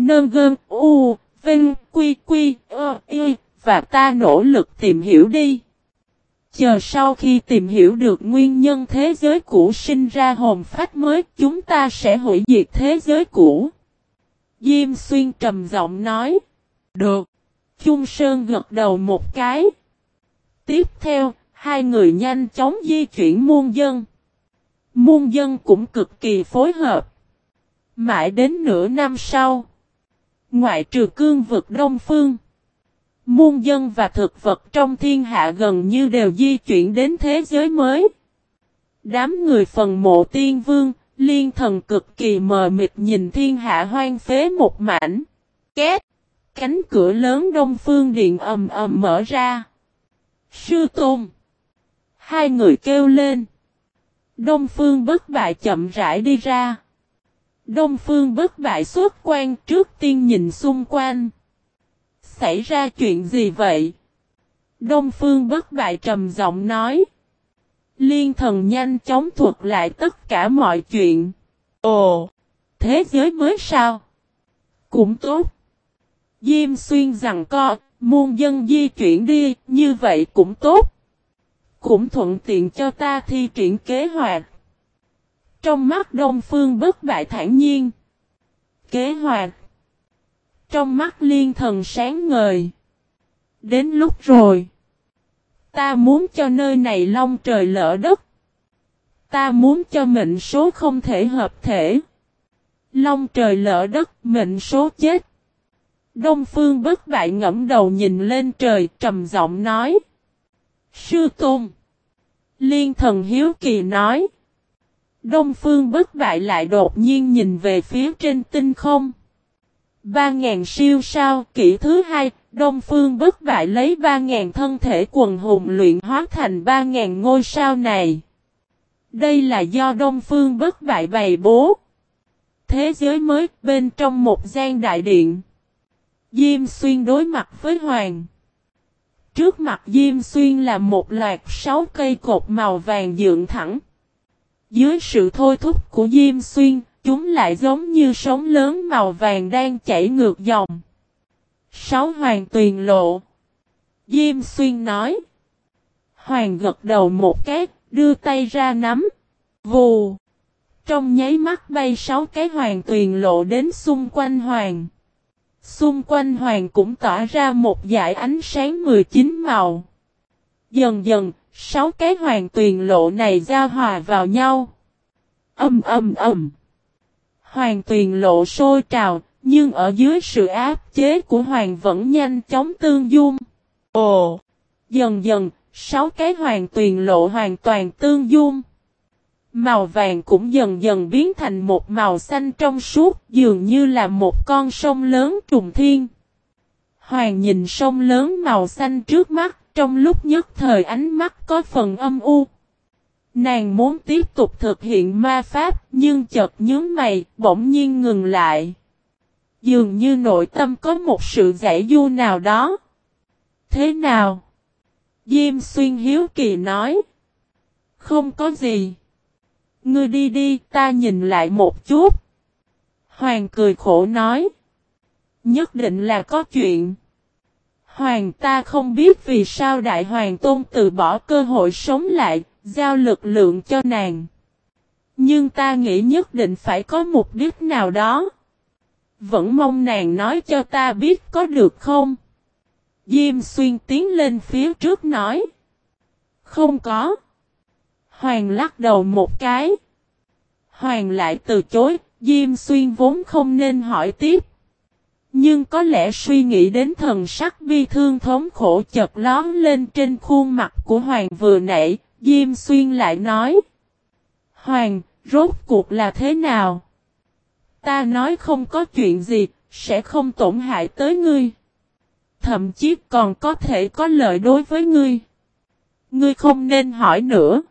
Nơn gơn u, vinh, quy quy, ơ, y, và ta nỗ lực tìm hiểu đi. Chờ sau khi tìm hiểu được nguyên nhân thế giới cũ sinh ra hồn phách mới, chúng ta sẽ hủy diệt thế giới cũ. Diêm xuyên trầm giọng nói. Được. Chung Sơn gật đầu một cái. Tiếp theo, hai người nhanh chóng di chuyển muôn dân. Muôn dân cũng cực kỳ phối hợp. Mãi đến nửa năm sau. Ngoại trừ cương vực Đông Phương. Muôn dân và thực vật trong thiên hạ gần như đều di chuyển đến thế giới mới. Đám người phần mộ tiên vương, liên thần cực kỳ mờ mịt nhìn thiên hạ hoang phế một mảnh. Két! Cánh cửa lớn đông phương điện ầm ầm mở ra. Sư Tôn! Hai người kêu lên. Đông phương bất bại chậm rãi đi ra. Đông phương bất bại xuất quan trước tiên nhìn xung quanh. Xảy ra chuyện gì vậy? Đông phương bất bại trầm giọng nói. Liên thần nhanh chóng thuật lại tất cả mọi chuyện. Ồ! Thế giới mới sao? Cũng tốt. Diêm xuyên rằng co, muôn dân di chuyển đi, như vậy cũng tốt. Cũng thuận tiện cho ta thi triển kế hoạch. Trong mắt Đông Phương bất bại thản nhiên. Kế hoạch. Trong mắt liên thần sáng ngời. Đến lúc rồi. Ta muốn cho nơi này long trời lỡ đất. Ta muốn cho mệnh số không thể hợp thể. Long trời lỡ đất, mệnh số chết. Đông Phương bất bại ngẫm đầu nhìn lên trời trầm giọng nói. Sư Tôn. Liên thần hiếu kỳ nói. Đông Phương bất bại lại đột nhiên nhìn về phía trên tinh không. Ba ngàn siêu sao kỷ thứ hai, Đông Phương bất bại lấy ba ngàn thân thể quần hùng luyện hóa thành ba ngàn ngôi sao này. Đây là do Đông Phương bất bại bày bố. Thế giới mới bên trong một gian đại điện. Diêm xuyên đối mặt với Hoàng. Trước mặt Diêm xuyên là một loạt sáu cây cột màu vàng dựng thẳng. Dưới sự thôi thúc của Diêm xuyên, chúng lại giống như sóng lớn màu vàng đang chảy ngược dòng. Sáu hoàng tuyền lộ. Diêm xuyên nói. Hoàng gật đầu một cái, đưa tay ra nắm. Vù. Trong nháy mắt bay sáu cái hoàng tuyền lộ đến xung quanh hoàng. Xung quanh hoàng cũng tỏa ra một dải ánh sáng 19 màu. Dần dần, sáu cái hoàng tuyền lộ này giao hòa vào nhau. Âm âm âm. Hoàng tuyền lộ sôi trào, nhưng ở dưới sự áp chế của hoàng vẫn nhanh chóng tương dung. Ồ! Dần dần, sáu cái hoàng tuyền lộ hoàn toàn tương dung. Màu vàng cũng dần dần biến thành một màu xanh trong suốt dường như là một con sông lớn trùng thiên. Hoàng nhìn sông lớn màu xanh trước mắt, trong lúc nhất thời ánh mắt có phần âm u. Nàng muốn tiếp tục thực hiện ma pháp, nhưng chợt nhướng mày, bỗng nhiên ngừng lại. Dường như nội tâm có một sự giải du nào đó. Thế nào? Diêm xuyên hiếu kỳ nói. Không có gì. Ngươi đi đi, ta nhìn lại một chút. Hoàng cười khổ nói. Nhất định là có chuyện. Hoàng ta không biết vì sao Đại Hoàng Tôn từ bỏ cơ hội sống lại, giao lực lượng cho nàng. Nhưng ta nghĩ nhất định phải có mục đích nào đó. Vẫn mong nàng nói cho ta biết có được không? Diêm xuyên tiến lên phía trước nói. Không có. Hoàng lắc đầu một cái. Hoàng lại từ chối, Diêm Xuyên vốn không nên hỏi tiếp. Nhưng có lẽ suy nghĩ đến thần sắc bi thương thống khổ chợt lón lên trên khuôn mặt của Hoàng vừa nãy, Diêm Xuyên lại nói. Hoàng, rốt cuộc là thế nào? Ta nói không có chuyện gì, sẽ không tổn hại tới ngươi. Thậm chí còn có thể có lợi đối với ngươi. Ngươi không nên hỏi nữa.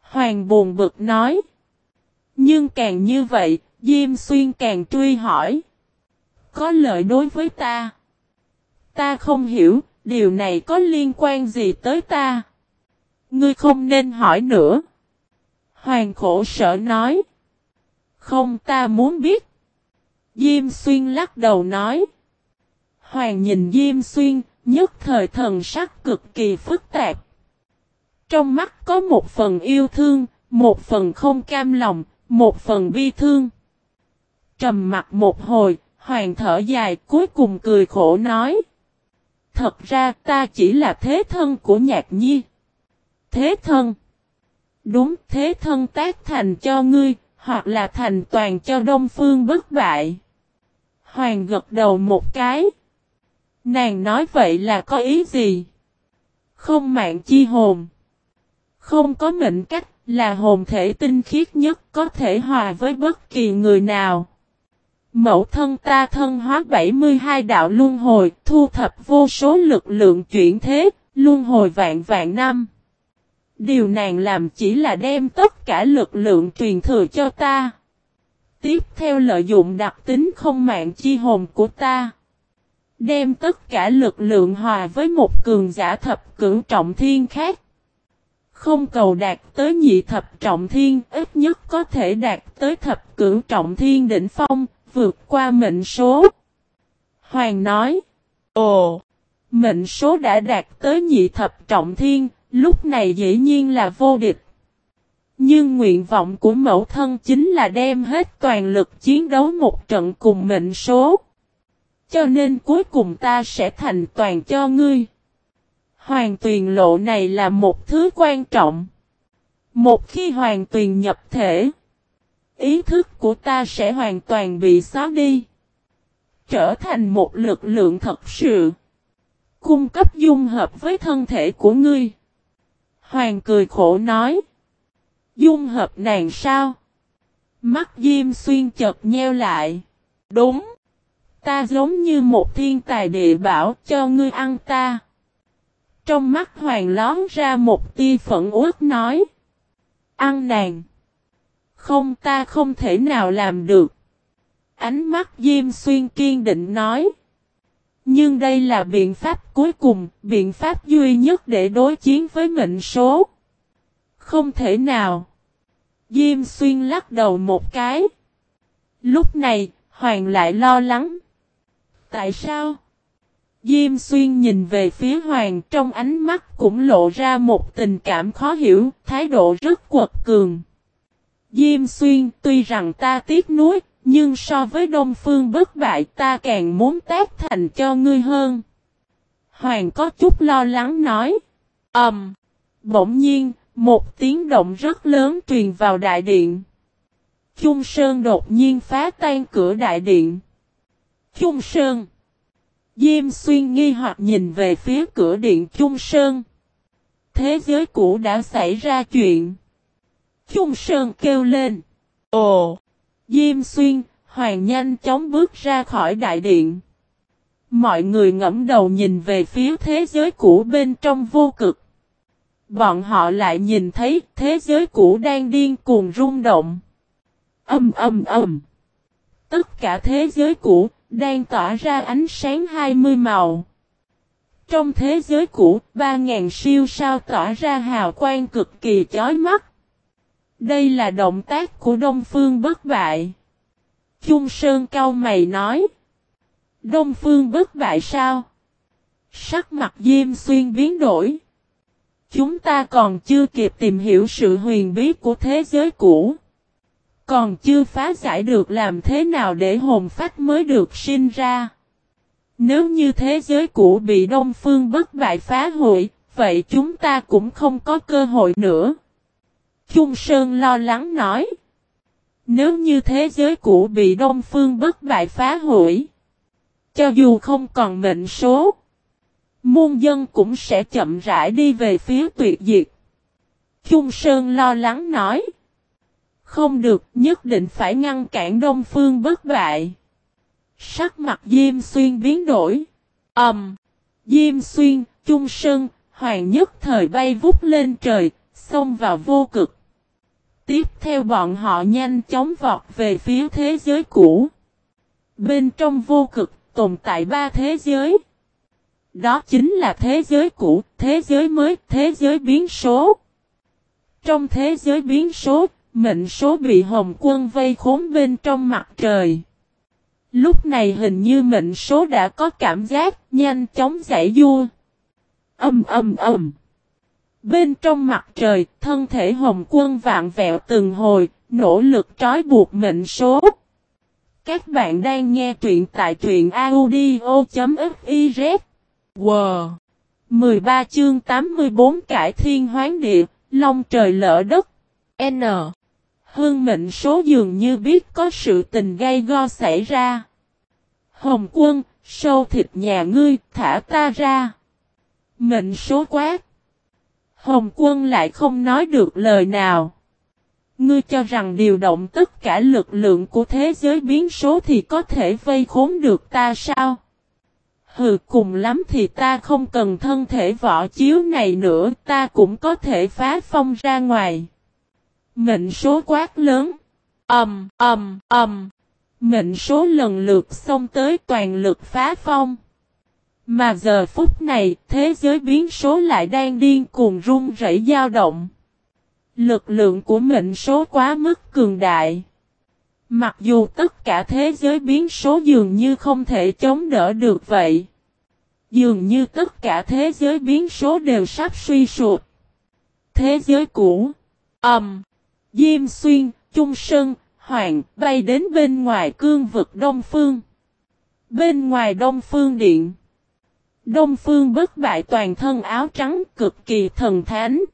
Hoàng buồn bực nói. Nhưng càng như vậy, Diêm Xuyên càng truy hỏi. Có lợi đối với ta. Ta không hiểu, điều này có liên quan gì tới ta. Ngươi không nên hỏi nữa. Hoàng khổ sở nói. Không ta muốn biết. Diêm Xuyên lắc đầu nói. Hoàng nhìn Diêm Xuyên, nhất thời thần sắc cực kỳ phức tạp. Trong mắt có một phần yêu thương, một phần không cam lòng, một phần bi thương. Trầm mặt một hồi, hoàng thở dài cuối cùng cười khổ nói. Thật ra ta chỉ là thế thân của nhạc nhi. Thế thân. Đúng thế thân tác thành cho ngươi, hoặc là thành toàn cho đông phương bất bại. Hoàng gật đầu một cái. Nàng nói vậy là có ý gì? Không mạng chi hồn. Không có mệnh cách là hồn thể tinh khiết nhất có thể hòa với bất kỳ người nào. Mẫu thân ta thân hóa 72 đạo luân hồi, thu thập vô số lực lượng chuyển thế, luân hồi vạn vạn năm. Điều nàng làm chỉ là đem tất cả lực lượng truyền thừa cho ta. Tiếp theo lợi dụng đặc tính không mạng chi hồn của ta. Đem tất cả lực lượng hòa với một cường giả thập cửu trọng thiên khác. Không cầu đạt tới nhị thập trọng thiên, ít nhất có thể đạt tới thập cửu trọng thiên đỉnh phong, vượt qua mệnh số. Hoàng nói, Ồ, mệnh số đã đạt tới nhị thập trọng thiên, lúc này dĩ nhiên là vô địch. Nhưng nguyện vọng của mẫu thân chính là đem hết toàn lực chiến đấu một trận cùng mệnh số. Cho nên cuối cùng ta sẽ thành toàn cho ngươi. Hoàng tuyền lộ này là một thứ quan trọng. Một khi hoàng tuyền nhập thể, ý thức của ta sẽ hoàn toàn bị xóa đi. Trở thành một lực lượng thật sự. Cung cấp dung hợp với thân thể của ngươi. Hoàng cười khổ nói. Dung hợp nàng sao? Mắt Diêm Xuyên chợt nheo lại. Đúng. Ta giống như một thiên tài địa bảo cho ngươi ăn ta. Trong mắt Hoàng lón ra một tia phẫn uất nói. Ăn nàng. Không ta không thể nào làm được. Ánh mắt Diêm Xuyên kiên định nói. Nhưng đây là biện pháp cuối cùng, biện pháp duy nhất để đối chiến với mệnh số. Không thể nào. Diêm Xuyên lắc đầu một cái. Lúc này, Hoàng lại lo lắng. Tại sao? Diêm Xuyên nhìn về phía Hoàng trong ánh mắt cũng lộ ra một tình cảm khó hiểu, thái độ rất quật cường. Diêm Xuyên tuy rằng ta tiếc nuối, nhưng so với Đông Phương bất bại ta càng muốn tác thành cho ngươi hơn. Hoàng có chút lo lắng nói. Ẩm. Um, bỗng nhiên, một tiếng động rất lớn truyền vào đại điện. Trung Sơn đột nhiên phá tan cửa đại điện. Trung Sơn. Diêm xuyên nghi hoặc nhìn về phía cửa điện Trung Sơn. Thế giới cũ đã xảy ra chuyện. Trung Sơn kêu lên. Ồ! Diêm xuyên, hoàng nhanh chóng bước ra khỏi đại điện. Mọi người ngẫm đầu nhìn về phía thế giới cũ bên trong vô cực. Bọn họ lại nhìn thấy thế giới cũ đang điên cuồng rung động. Âm âm âm. Tất cả thế giới cũ đang tỏa ra ánh sáng 20 màu. Trong thế giới cũ, 3.000 siêu sao tỏa ra hào quang cực kỳ chói mắt. Đây là động tác của Đông Phương bất bại. Trung Sơn cao mày nói. Đông Phương bất bại sao? Sắc mặt Diêm Xuyên biến đổi. Chúng ta còn chưa kịp tìm hiểu sự huyền bí của thế giới cũ. Còn chưa phá giải được làm thế nào để hồn phách mới được sinh ra. Nếu như thế giới cũ bị Đông Phương bất bại phá hủy, vậy chúng ta cũng không có cơ hội nữa. Trung Sơn lo lắng nói. Nếu như thế giới cũ bị Đông Phương bất bại phá hủy, cho dù không còn mệnh số, muôn dân cũng sẽ chậm rãi đi về phía tuyệt diệt. Trung Sơn lo lắng nói. Không được, nhất định phải ngăn cản Đông Phương bất bại. Sắc mặt Diêm Xuyên biến đổi. Ẩm. Um, Diêm Xuyên, Trung Sơn, Hoàng nhất thời bay vút lên trời, xông vào vô cực. Tiếp theo bọn họ nhanh chóng vọt về phía thế giới cũ. Bên trong vô cực tồn tại ba thế giới. Đó chính là thế giới cũ, thế giới mới, thế giới biến số. Trong thế giới biến số, mệnh số bị hồng quân vây khốn bên trong mặt trời. Lúc này hình như mệnh số đã có cảm giác nhanh chóng giải vua. Âm âm âm. Bên trong mặt trời, thân thể hồng quân vạn vẹo từng hồi, nỗ lực trói buộc mệnh số. Các bạn đang nghe truyện tại truyện audio.fiz. Wow! 13 chương 84 cải thiên hoán địa, long trời lỡ đất. N. Hương mệnh số dường như biết có sự tình gây go xảy ra. Hồng quân, sâu thịt nhà ngươi, thả ta ra. Mệnh số quát. Hồng quân lại không nói được lời nào. Ngươi cho rằng điều động tất cả lực lượng của thế giới biến số thì có thể vây khốn được ta sao? Hừ cùng lắm thì ta không cần thân thể võ chiếu này nữa, ta cũng có thể phá phong ra ngoài. Mệnh số quát lớn. Ầm, ầm, ầm. Mệnh số lần lượt xông tới toàn lực phá phong. Mà giờ phút này, thế giới biến số lại đang điên cuồng rung rẩy dao động. Lực lượng của mệnh số quá mức cường đại. Mặc dù tất cả thế giới biến số dường như không thể chống đỡ được vậy. Dường như tất cả thế giới biến số đều sắp suy sụp. Thế giới cũ. ầm, Um, Diêm Xuyên, Trung Sơn, Hoàng bay đến bên ngoài cương vực Đông Phương. Bên ngoài Đông Phương Điện. Đông Phương bất bại toàn thân áo trắng cực kỳ thần thánh.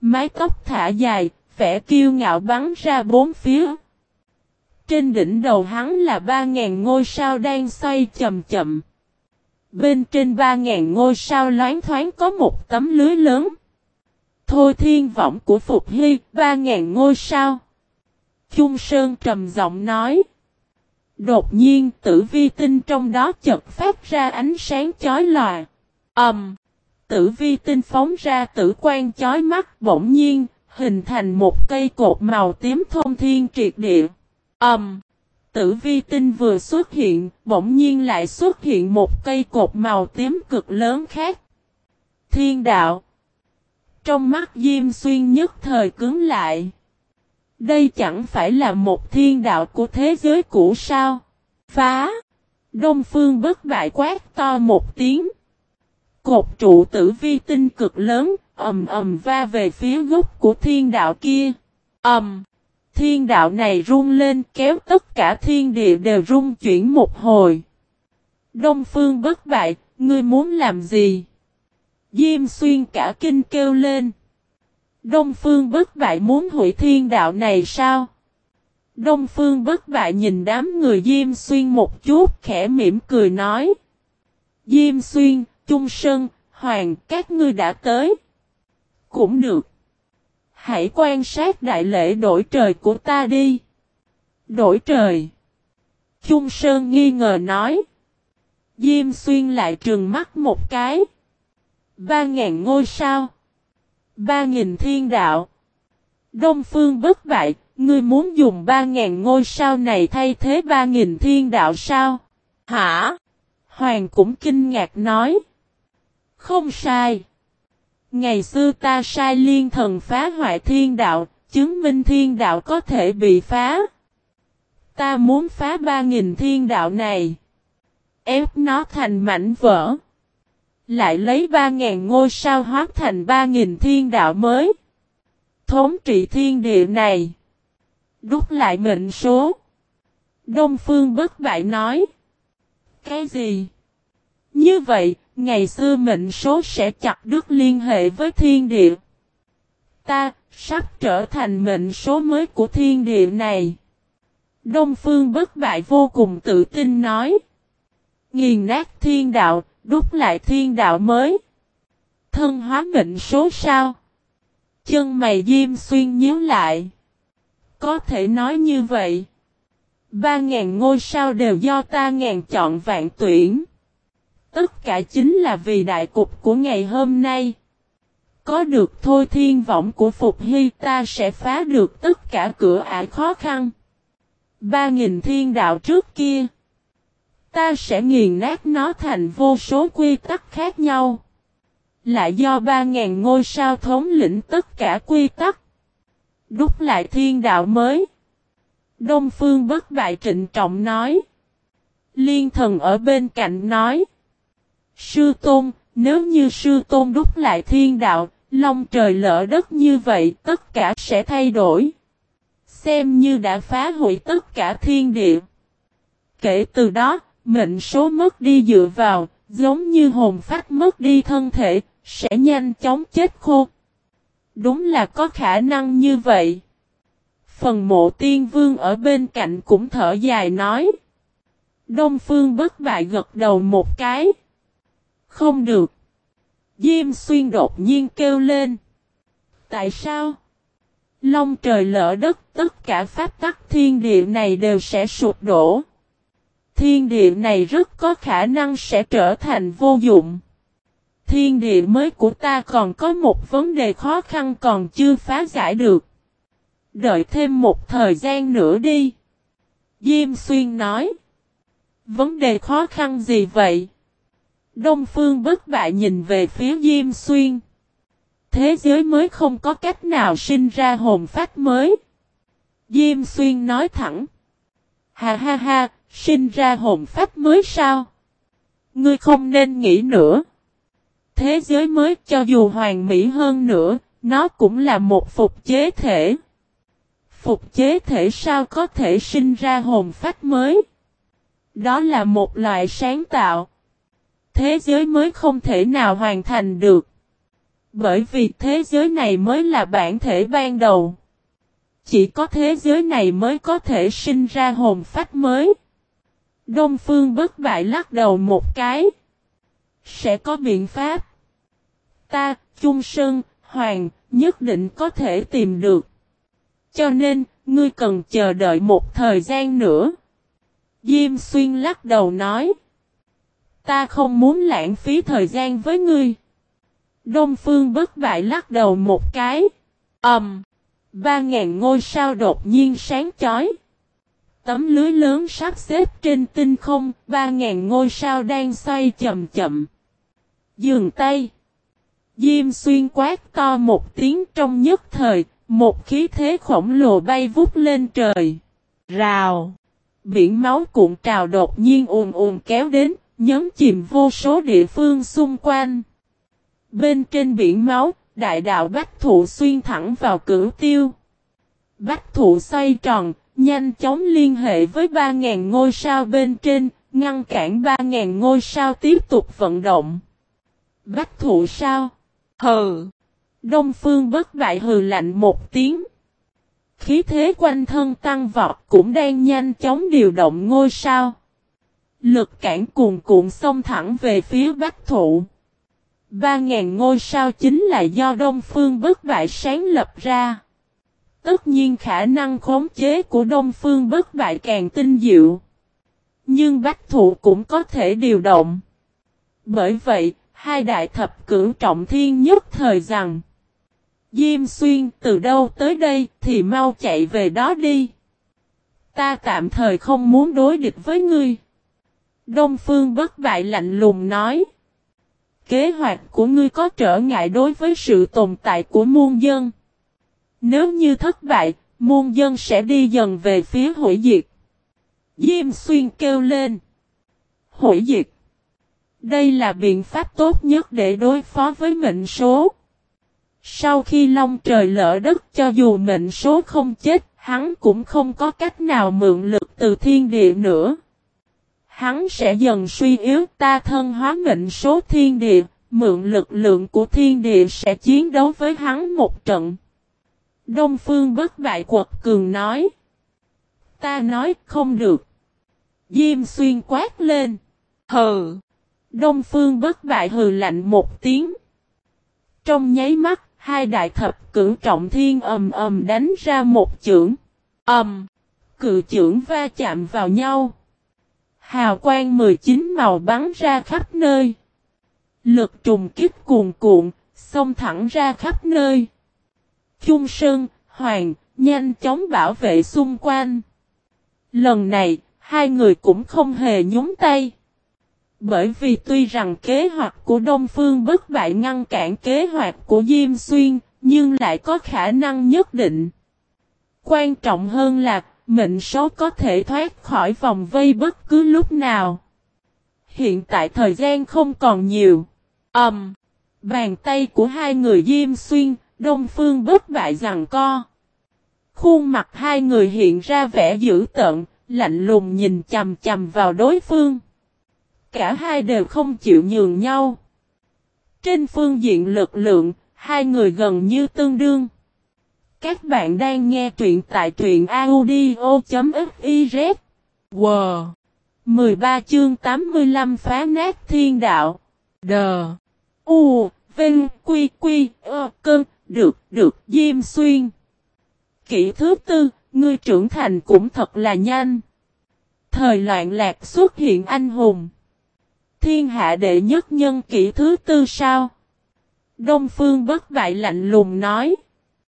Mái tóc thả dài, vẻ kiêu ngạo bắn ra bốn phía. Trên đỉnh đầu hắn là ba ngàn ngôi sao đang xoay chậm chậm. Bên trên ba ngàn ngôi sao loáng thoáng có một tấm lưới lớn. Thôi thiên vọng của Phục Hy, ba ngàn ngôi sao. Trung Sơn trầm giọng nói. Đột nhiên tử vi tinh trong đó chợt phát ra ánh sáng chói lòa. Ẩm. Um, tử vi tinh phóng ra tử quan chói mắt bỗng nhiên, hình thành một cây cột màu tím thông thiên triệt địa. Ẩm. Um, tử vi tinh vừa xuất hiện, bỗng nhiên lại xuất hiện một cây cột màu tím cực lớn khác. Thiên đạo. Trong mắt Diêm Xuyên nhất thời cứng lại. Đây chẳng phải là một thiên đạo của thế giới cũ sao? Phá! Đông phương bất bại quát to một tiếng. Cột trụ tử vi tinh cực lớn, ầm ầm va về phía gốc của thiên đạo kia. Ầm! Thiên đạo này rung lên kéo tất cả thiên địa đều rung chuyển một hồi. Đông phương bất bại, ngươi muốn làm gì? Diêm xuyên cả kinh kêu lên. Đông phương bất bại muốn hủy thiên đạo này sao? Đông phương bất bại nhìn đám người Diêm Xuyên một chút khẽ mỉm cười nói. Diêm Xuyên, Trung Sơn, Hoàng, các ngươi đã tới. Cũng được. Hãy quan sát đại lễ đổi trời của ta đi. Đổi trời. Trung Sơn nghi ngờ nói. Diêm Xuyên lại trừng mắt một cái. Ba ngàn ngôi sao. Ba nghìn thiên đạo. Đông phương bất bại, ngươi muốn dùng ba ngàn ngôi sao này thay thế ba nghìn thiên đạo sao? Hả? Hoàng cũng kinh ngạc nói. Không sai. Ngày xưa ta sai liên thần phá hoại thiên đạo, chứng minh thiên đạo có thể bị phá. Ta muốn phá ba nghìn thiên đạo này. Ép nó thành mảnh vỡ. Lại lấy ba ngàn ngôi sao hóa thành ba nghìn thiên đạo mới. Thống trị thiên địa này. Đúc lại mệnh số. Đông Phương bất bại nói. Cái gì? Như vậy, ngày xưa mệnh số sẽ chặt đứt liên hệ với thiên địa. Ta, sắp trở thành mệnh số mới của thiên địa này. Đông Phương bất bại vô cùng tự tin nói. Nghiền nát thiên đạo, đúc lại thiên đạo mới. Thân hóa mệnh số sao? Chân mày diêm xuyên nhíu lại. Có thể nói như vậy. Ba ngàn ngôi sao đều do ta ngàn chọn vạn tuyển. Tất cả chính là vì đại cục của ngày hôm nay. Có được thôi thiên vọng của Phục Hy ta sẽ phá được tất cả cửa ải khó khăn. Ba nghìn thiên đạo trước kia. Ta sẽ nghiền nát nó thành vô số quy tắc khác nhau. Lại do ba ngàn ngôi sao thống lĩnh tất cả quy tắc. Đúc lại thiên đạo mới. Đông Phương bất bại trịnh trọng nói. Liên thần ở bên cạnh nói. Sư Tôn, nếu như Sư Tôn đúc lại thiên đạo, long trời lỡ đất như vậy tất cả sẽ thay đổi. Xem như đã phá hủy tất cả thiên địa. Kể từ đó, mệnh số mất đi dựa vào, giống như hồn phách mất đi thân thể, sẽ nhanh chóng chết khô. Đúng là có khả năng như vậy. Phần mộ tiên vương ở bên cạnh cũng thở dài nói. Đông phương bất bại gật đầu một cái. Không được. Diêm xuyên đột nhiên kêu lên. Tại sao? Long trời lỡ đất tất cả pháp tắc thiên địa này đều sẽ sụp đổ. Thiên địa này rất có khả năng sẽ trở thành vô dụng. Thiên địa mới của ta còn có một vấn đề khó khăn còn chưa phá giải được. Đợi thêm một thời gian nữa đi. Diêm xuyên nói. Vấn đề khó khăn gì vậy? Đông Phương bất bại nhìn về phía Diêm Xuyên. Thế giới mới không có cách nào sinh ra hồn phách mới. Diêm Xuyên nói thẳng. Ha ha ha, sinh ra hồn pháp mới sao? Ngươi không nên nghĩ nữa. Thế giới mới cho dù hoàn mỹ hơn nữa, nó cũng là một phục chế thể. Phục chế thể sao có thể sinh ra hồn phách mới? Đó là một loại sáng tạo. Thế giới mới không thể nào hoàn thành được. Bởi vì thế giới này mới là bản thể ban đầu. Chỉ có thế giới này mới có thể sinh ra hồn phách mới. Đông Phương bất bại lắc đầu một cái. Sẽ có biện pháp. Ta, Trung Sơn, Hoàng, nhất định có thể tìm được. Cho nên, ngươi cần chờ đợi một thời gian nữa. Diêm Xuyên lắc đầu nói. Ta không muốn lãng phí thời gian với ngươi. Đông Phương bất bại lắc đầu một cái. Ẩm. Um, ba ngàn ngôi sao đột nhiên sáng chói. Tấm lưới lớn sắp xếp trên tinh không, ba ngàn ngôi sao đang xoay chậm chậm. Dường tay. Diêm xuyên quát to một tiếng trong nhất thời, một khí thế khổng lồ bay vút lên trời. Rào. Biển máu cuộn trào đột nhiên ùn ùn kéo đến, nhấn chìm vô số địa phương xung quanh. Bên trên biển máu, đại đạo bách thụ xuyên thẳng vào cửu tiêu. Bách thụ xoay tròn, nhanh chóng liên hệ với 3.000 ngôi sao bên trên, ngăn cản 3.000 ngôi sao tiếp tục vận động. Bách thụ sao? Hừ! Đông phương bất bại hừ lạnh một tiếng. Khí thế quanh thân tăng vọt cũng đang nhanh chóng điều động ngôi sao. Lực cản cuồn cuộn xông thẳng về phía bách thụ. Ba ngàn ngôi sao chính là do Đông Phương bất bại sáng lập ra. Tất nhiên khả năng khống chế của Đông Phương bất bại càng tinh diệu. Nhưng bách thụ cũng có thể điều động. Bởi vậy, hai đại thập cử trọng thiên nhất thời rằng. Diêm xuyên từ đâu tới đây thì mau chạy về đó đi. Ta tạm thời không muốn đối địch với ngươi. Đông Phương bất bại lạnh lùng nói. Kế hoạch của ngươi có trở ngại đối với sự tồn tại của muôn dân. Nếu như thất bại, muôn dân sẽ đi dần về phía hủy diệt. Diêm xuyên kêu lên. Hủy diệt. Đây là biện pháp tốt nhất để đối phó với mệnh số. Sau khi long trời lỡ đất cho dù mệnh số không chết, hắn cũng không có cách nào mượn lực từ thiên địa nữa. Hắn sẽ dần suy yếu ta thân hóa mệnh số thiên địa, mượn lực lượng của thiên địa sẽ chiến đấu với hắn một trận. Đông Phương bất bại quật cường nói. Ta nói không được. Diêm xuyên quát lên. Hừ. Đông Phương bất bại hừ lạnh một tiếng. Trong nháy mắt, hai đại thập cử trọng thiên ầm ầm đánh ra một chưởng. Ầm. Cự chưởng va chạm vào nhau. Hào quang 19 màu bắn ra khắp nơi. Lực trùng kích cuồn cuộn, xông thẳng ra khắp nơi. Trung Sơn, Hoàng, nhanh chóng bảo vệ xung quanh. Lần này, hai người cũng không hề nhúng tay. Bởi vì tuy rằng kế hoạch của Đông Phương bất bại ngăn cản kế hoạch của Diêm Xuyên, nhưng lại có khả năng nhất định. Quan trọng hơn là, Mệnh số có thể thoát khỏi vòng vây bất cứ lúc nào. Hiện tại thời gian không còn nhiều. Ẩm. Um, bàn tay của hai người Diêm Xuyên, Đông Phương bất bại rằng co. Khuôn mặt hai người hiện ra vẻ dữ tợn, lạnh lùng nhìn chầm chầm vào đối phương. Cả hai đều không chịu nhường nhau. Trên phương diện lực lượng, hai người gần như tương đương. Các bạn đang nghe truyện tại truyện audio.fiz. Wow! 13 chương 85 phá nát thiên đạo. Đờ! U! Vinh! Quy! Quy! Ơ! Cơn! Được! Được! Diêm xuyên! Kỷ thứ tư, ngươi trưởng thành cũng thật là nhanh. Thời loạn lạc xuất hiện anh hùng. Thiên hạ đệ nhất nhân kỷ thứ tư sao? Đông Phương bất bại lạnh lùng nói.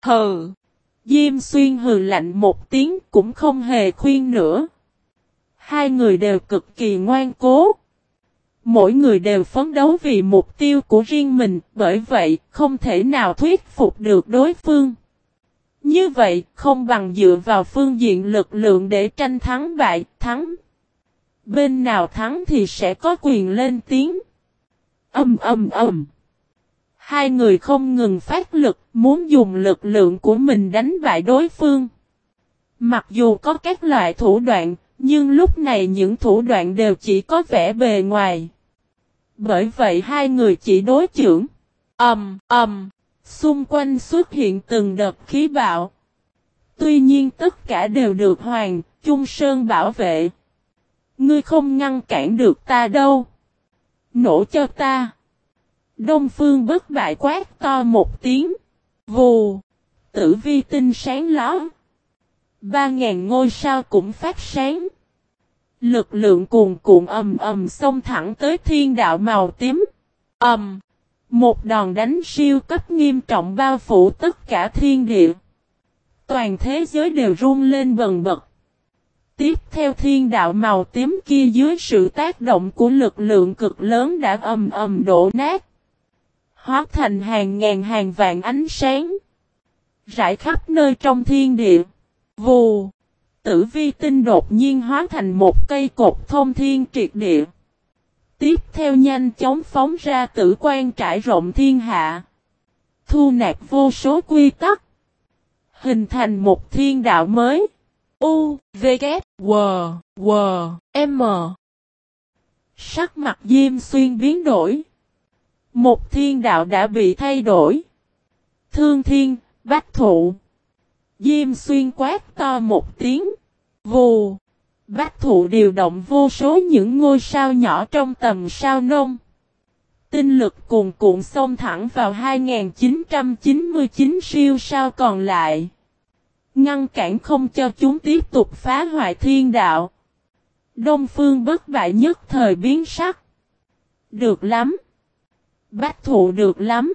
Hừ. Diêm xuyên hừ lạnh một tiếng cũng không hề khuyên nữa. Hai người đều cực kỳ ngoan cố. Mỗi người đều phấn đấu vì mục tiêu của riêng mình, bởi vậy không thể nào thuyết phục được đối phương. Như vậy, không bằng dựa vào phương diện lực lượng để tranh thắng bại, thắng. Bên nào thắng thì sẽ có quyền lên tiếng. Âm âm âm. Hai người không ngừng phát lực, muốn dùng lực lượng của mình đánh bại đối phương. Mặc dù có các loại thủ đoạn, nhưng lúc này những thủ đoạn đều chỉ có vẻ bề ngoài. Bởi vậy hai người chỉ đối trưởng. Ầm, um, ầm. Um. Xung quanh xuất hiện từng đợt khí bạo. Tuy nhiên tất cả đều được Hoàng, Trung Sơn bảo vệ. Ngươi không ngăn cản được ta đâu. Nổ cho ta. Đông phương bất bại quát to một tiếng. Vù. Tử vi tinh sáng ló. Ba ngàn ngôi sao cũng phát sáng. Lực lượng cuồn cuộn ầm ầm xông thẳng tới thiên đạo màu tím. Ầm. Một đòn đánh siêu cấp nghiêm trọng bao phủ tất cả thiên địa. Toàn thế giới đều run lên bần bật. Tiếp theo thiên đạo màu tím kia dưới sự tác động của lực lượng cực lớn đã ầm ầm đổ nát. Hóa thành hàng ngàn hàng vạn ánh sáng. Rải khắp nơi trong thiên địa. Vù. Tử vi tinh đột nhiên hóa thành một cây cột thông thiên triệt địa. Tiếp theo nhanh chóng phóng ra tử quan trải rộng thiên hạ. Thu nạp vô số quy tắc. Hình thành một thiên đạo mới. U, V, K, W, W, M. Sắc mặt Diêm Xuyên biến đổi. Một thiên đạo đã bị thay đổi. Thương thiên, bách thụ. Diêm Xuyên quát to một tiếng. Vù. Bách thụ điều động vô số những ngôi sao nhỏ trong tầm sao nông. Tinh lực cuồn cuộn xông thẳng vào 2.999 siêu sao còn lại. Ngăn cản không cho chúng tiếp tục phá hoại thiên đạo. Đông phương bất bại nhất thời biến sắc. Được lắm. Bách thụ được lắm.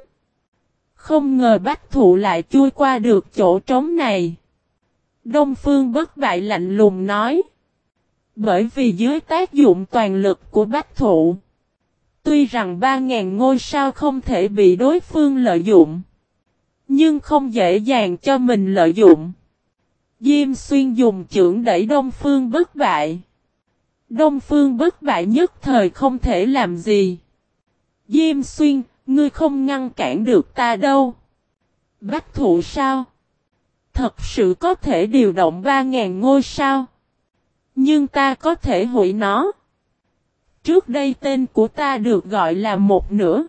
Không ngờ bách thụ lại chui qua được chỗ trống này. Đông phương bất bại lạnh lùng nói. Bởi vì dưới tác dụng toàn lực của bách thụ. Tuy rằng 3.000 ngôi sao không thể bị đối phương lợi dụng. Nhưng không dễ dàng cho mình lợi dụng. Diêm xuyên dùng trưởng đẩy Đông Phương bất bại. Đông Phương bất bại nhất thời không thể làm gì. Diêm xuyên, ngươi không ngăn cản được ta đâu. Bách thụ sao? Thật sự có thể điều động 3.000 ngôi sao. Nhưng ta có thể hủy nó. Trước đây tên của ta được gọi là một nửa.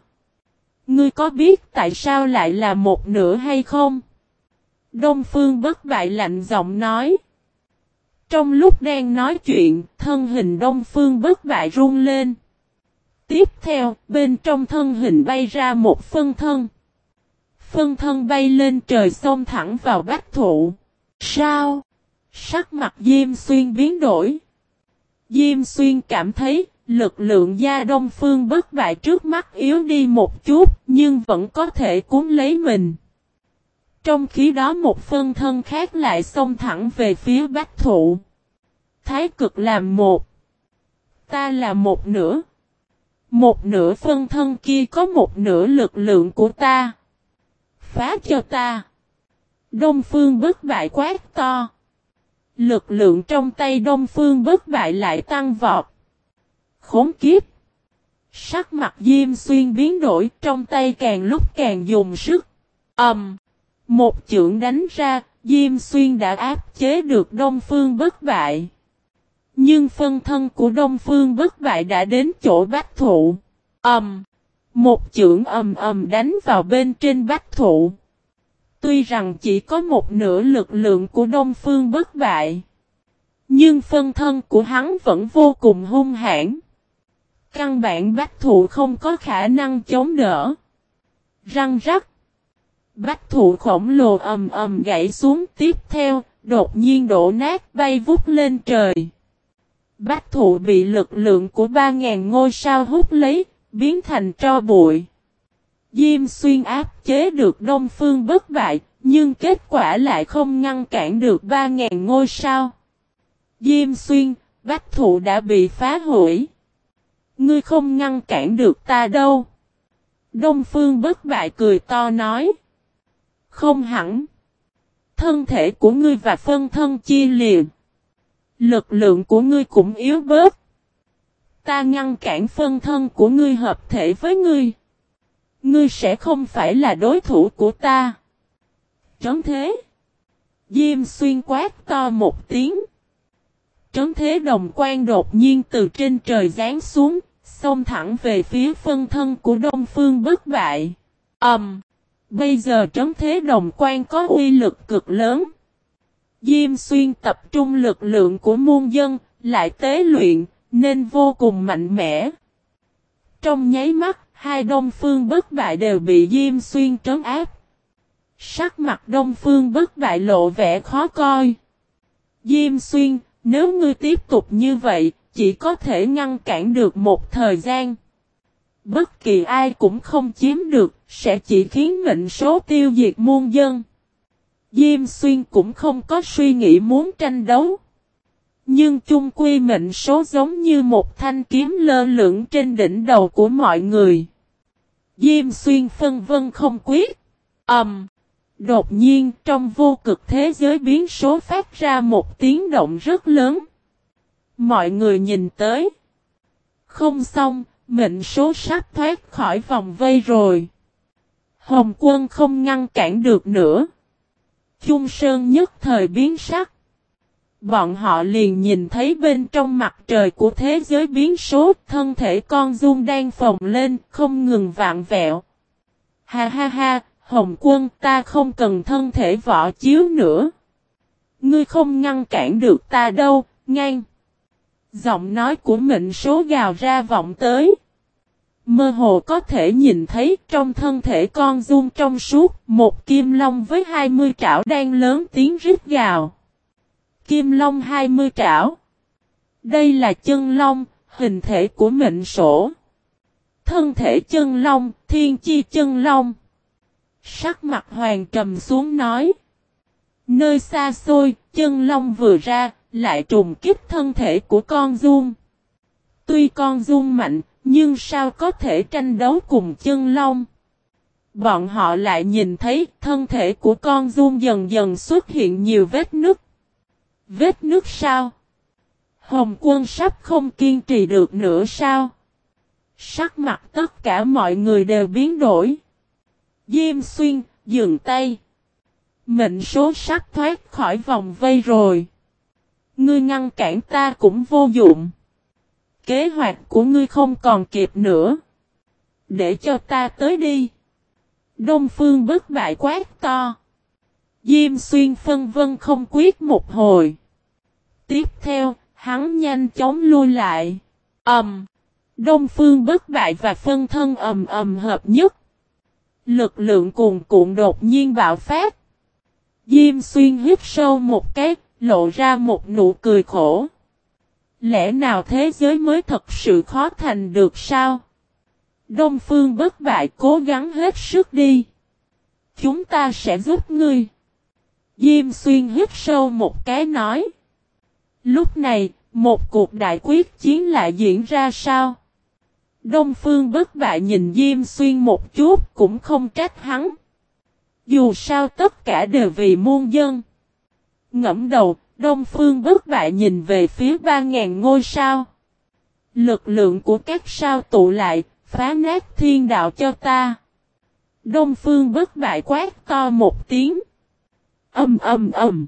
Ngươi có biết tại sao lại là một nửa hay không? Đông Phương bất bại lạnh giọng nói. Trong lúc đang nói chuyện, thân hình Đông Phương bất bại run lên. Tiếp theo, bên trong thân hình bay ra một phân thân. Phân thân bay lên trời xông thẳng vào bách thụ. Sao? Sắc mặt Diêm Xuyên biến đổi. Diêm Xuyên cảm thấy lực lượng gia đông phương bất bại trước mắt yếu đi một chút nhưng vẫn có thể cuốn lấy mình. Trong khi đó một phân thân khác lại xông thẳng về phía bách thụ. Thái cực làm một. Ta là một nửa. Một nửa phân thân kia có một nửa lực lượng của ta. Phá cho ta. Đông phương bất bại quát to. Lực lượng trong tay Đông Phương bất bại lại tăng vọt. Khốn kiếp! Sắc mặt Diêm Xuyên biến đổi trong tay càng lúc càng dùng sức. ầm, um, Một chưởng đánh ra, Diêm Xuyên đã áp chế được Đông Phương bất bại. Nhưng phân thân của Đông Phương bất bại đã đến chỗ bách thụ. ầm, um, Một chưởng ầm ầm đánh vào bên trên bách thụ. Tuy rằng chỉ có một nửa lực lượng của Đông Phương bất bại. Nhưng phân thân của hắn vẫn vô cùng hung hãn. Căn bản bách thụ không có khả năng chống đỡ. Răng rắc. Bách thụ khổng lồ ầm ầm gãy xuống tiếp theo, đột nhiên đổ nát bay vút lên trời. Bách thụ bị lực lượng của 3.000 ngôi sao hút lấy, biến thành tro bụi. Diêm xuyên áp chế được Đông Phương bất bại, nhưng kết quả lại không ngăn cản được 3.000 ngôi sao. Diêm xuyên, bách thụ đã bị phá hủy. Ngươi không ngăn cản được ta đâu. Đông Phương bất bại cười to nói. Không hẳn. Thân thể của ngươi và phân thân chia liền. Lực lượng của ngươi cũng yếu bớt. Ta ngăn cản phân thân của ngươi hợp thể với ngươi. Ngươi sẽ không phải là đối thủ của ta. Trấn thế. Diêm xuyên quát to một tiếng. Trấn thế đồng quan đột nhiên từ trên trời rán xuống, xông thẳng về phía phân thân của Đông Phương bất bại. Ẩm! Um, bây giờ trấn thế đồng quan có uy lực cực lớn. Diêm xuyên tập trung lực lượng của muôn dân, lại tế luyện, nên vô cùng mạnh mẽ. Trong nháy mắt, hai đông phương bất bại đều bị Diêm xuyên trấn áp. Sắc mặt đông phương bất bại lộ vẻ khó coi. Diêm xuyên, nếu ngươi tiếp tục như vậy, chỉ có thể ngăn cản được một thời gian. Bất kỳ ai cũng không chiếm được, sẽ chỉ khiến mệnh số tiêu diệt muôn dân. Diêm xuyên cũng không có suy nghĩ muốn tranh đấu. Nhưng chung quy mệnh số giống như một thanh kiếm lơ lửng trên đỉnh đầu của mọi người. Diêm xuyên phân vân không quyết. Ẩm. Um, đột nhiên trong vô cực thế giới biến số phát ra một tiếng động rất lớn. Mọi người nhìn tới. Không xong, mệnh số sắp thoát khỏi vòng vây rồi. Hồng quân không ngăn cản được nữa. Trung Sơn nhất thời biến sắc. Bọn họ liền nhìn thấy bên trong mặt trời của thế giới biến số thân thể con dung đang phồng lên không ngừng vạn vẹo. Ha ha ha, Hồng quân ta không cần thân thể võ chiếu nữa. Ngươi không ngăn cản được ta đâu, ngang. Giọng nói của mệnh số gào ra vọng tới. Mơ hồ có thể nhìn thấy trong thân thể con dung trong suốt một kim long với 20 trảo đang lớn tiếng rít gào. Kim long 20 trảo. Đây là chân long, hình thể của mệnh sổ. Thân thể chân long, thiên chi chân long. Sắc mặt hoàng trầm xuống nói. Nơi xa xôi, chân long vừa ra, lại trùng kích thân thể của con dung. Tuy con dung mạnh, nhưng sao có thể tranh đấu cùng chân long? Bọn họ lại nhìn thấy thân thể của con dung dần dần xuất hiện nhiều vết nứt. Vết nứt sao? Hồng quân sắp không kiên trì được nữa sao? Sắc mặt tất cả mọi người đều biến đổi. Diêm xuyên, dừng tay. Mệnh số sắp thoát khỏi vòng vây rồi. Ngươi ngăn cản ta cũng vô dụng. Kế hoạch của ngươi không còn kịp nữa. Để cho ta tới đi. Đông phương bất bại quát to. Diêm xuyên phân vân không quyết một hồi. Tiếp theo, hắn nhanh chóng lui lại. Ẩm. Um, Đông phương bất bại và phân thân ầm ầm hợp nhất. Lực lượng cuồn cuộn đột nhiên bạo phát. Diêm xuyên hít sâu một cái, lộ ra một nụ cười khổ. Lẽ nào thế giới mới thật sự khó thành được sao? Đông phương bất bại cố gắng hết sức đi. Chúng ta sẽ giúp ngươi. Diêm xuyên hít sâu một cái nói. Lúc này, một cuộc đại quyết chiến lại diễn ra sao? Đông phương bất bại nhìn Diêm xuyên một chút cũng không trách hắn. Dù sao tất cả đều vì muôn dân. Ngẫm đầu, Đông Phương bất bại nhìn về phía ba ngàn ngôi sao. Lực lượng của các sao tụ lại, phá nát thiên đạo cho ta. Đông Phương bất bại quát to một tiếng. Âm âm âm.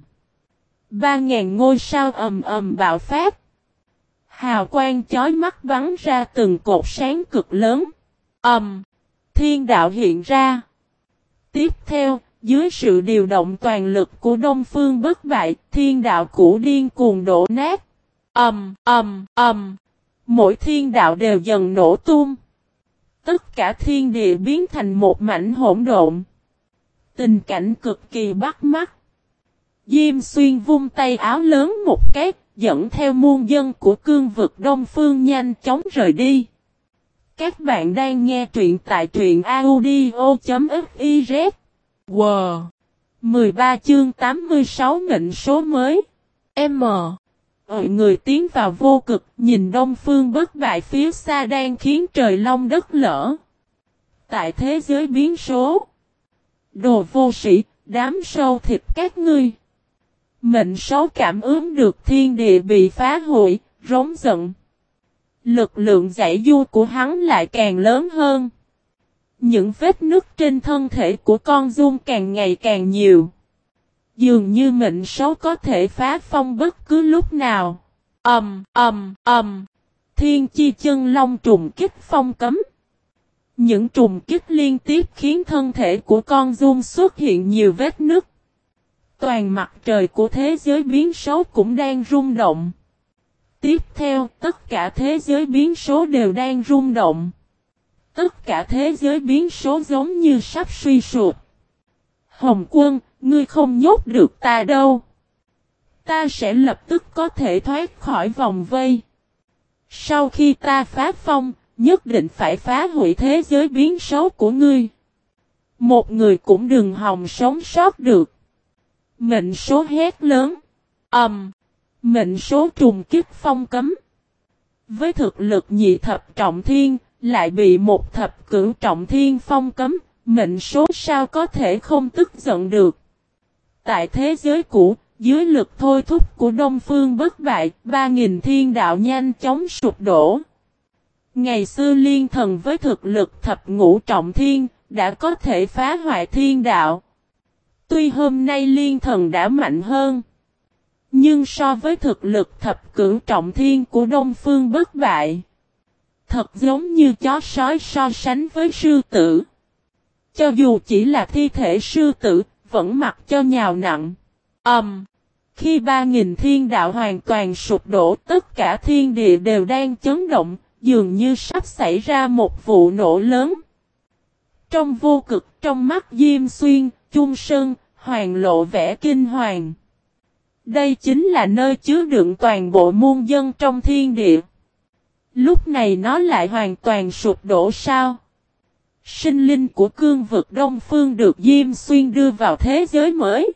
Ba ngàn ngôi sao ầm ầm bạo phát. Hào quang chói mắt bắn ra từng cột sáng cực lớn. Ầm. thiên đạo hiện ra. Tiếp theo, dưới sự điều động toàn lực của Đông Phương bất bại, thiên đạo cũ điên cuồng đổ nát. âm âm âm Mỗi thiên đạo đều dần nổ tung. Tất cả thiên địa biến thành một mảnh hỗn độn. Tình cảnh cực kỳ bắt mắt. Diêm xuyên vung tay áo lớn một cái, dẫn theo muôn dân của cương vực Đông Phương nhanh chóng rời đi. Các bạn đang nghe truyện tại truyện audio.fif Wow! 13 chương 86 mệnh số mới. M. Ở người tiến vào vô cực, nhìn đông phương bất bại phía xa đang khiến trời long đất lỡ. Tại thế giới biến số. Đồ vô sĩ, đám sâu thịt các ngươi. Mệnh số cảm ứng được thiên địa bị phá hủy, rống giận. Lực lượng giải du của hắn lại càng lớn hơn. Những vết nứt trên thân thể của con dung càng ngày càng nhiều. Dường như mệnh số có thể phá phong bất cứ lúc nào. Ầm, ầm, ầm. Thiên chi chân long trùng kích phong cấm. Những trùng kích liên tiếp khiến thân thể của con dung xuất hiện nhiều vết nứt. Toàn mặt trời của thế giới biến số cũng đang rung động. Tiếp theo, tất cả thế giới biến số đều đang rung động. Tất cả thế giới biến số giống như sắp suy sụp. Hồng quân, ngươi không nhốt được ta đâu. Ta sẽ lập tức có thể thoát khỏi vòng vây. Sau khi ta phá phong, nhất định phải phá hủy thế giới biến số của ngươi. Một người cũng đừng hòng sống sót được. Mệnh số hét lớn. Ẩm. Um, mệnh số trùng kiếp phong cấm. Với thực lực nhị thập trọng thiên, lại bị một thập cửu trọng thiên phong cấm, mệnh số sao có thể không tức giận được. Tại thế giới cũ, dưới lực thôi thúc của Đông Phương bất bại, ba nghìn thiên đạo nhanh chóng sụp đổ. Ngày xưa liên thần với thực lực thập ngũ trọng thiên, đã có thể phá hoại thiên đạo. Tuy hôm nay liên thần đã mạnh hơn, nhưng so với thực lực thập cửu trọng thiên của Đông Phương bất bại, thật giống như chó sói so sánh với sư tử. Cho dù chỉ là thi thể sư tử, vẫn mặc cho nhào nặng. Ầm. Um, khi ba nghìn thiên đạo hoàn toàn sụp đổ, tất cả thiên địa đều đang chấn động, dường như sắp xảy ra một vụ nổ lớn. Trong vô cực, trong mắt Diêm Xuyên, Trung Sơn, Hoàng lộ vẻ kinh hoàng. Đây chính là nơi chứa đựng toàn bộ muôn dân trong thiên địa. Lúc này nó lại hoàn toàn sụp đổ sao? Sinh linh của cương vực Đông Phương được Diêm Xuyên đưa vào thế giới mới.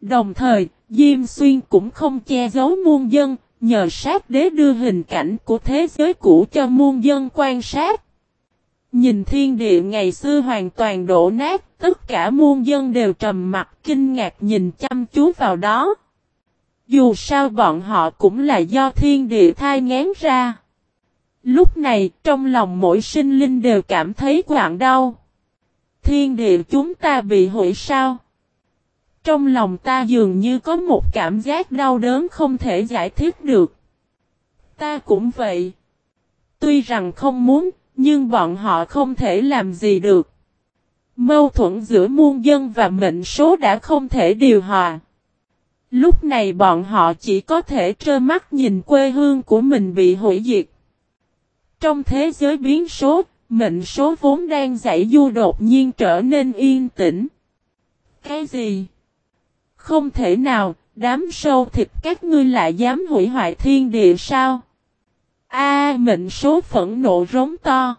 Đồng thời, Diêm Xuyên cũng không che giấu muôn dân, nhờ sát đế đưa hình cảnh của thế giới cũ cho muôn dân quan sát. Nhìn thiên địa ngày xưa hoàn toàn đổ nát, tất cả muôn dân đều trầm mặt kinh ngạc nhìn chăm chú vào đó. Dù sao bọn họ cũng là do thiên địa thai ngán ra. Lúc này, trong lòng mỗi sinh linh đều cảm thấy quạng đau. Thiên địa chúng ta bị hủy sao? Trong lòng ta dường như có một cảm giác đau đớn không thể giải thích được. Ta cũng vậy. Tuy rằng không muốn, nhưng bọn họ không thể làm gì được. Mâu thuẫn giữa muôn dân và mệnh số đã không thể điều hòa. Lúc này bọn họ chỉ có thể trơ mắt nhìn quê hương của mình bị hủy diệt. Trong thế giới biến số, mệnh số vốn đang dãy du đột nhiên trở nên yên tĩnh. Cái gì? Không thể nào, đám sâu thịt các ngươi lại dám hủy hoại thiên địa sao? A mệnh số phẫn nộ rống to.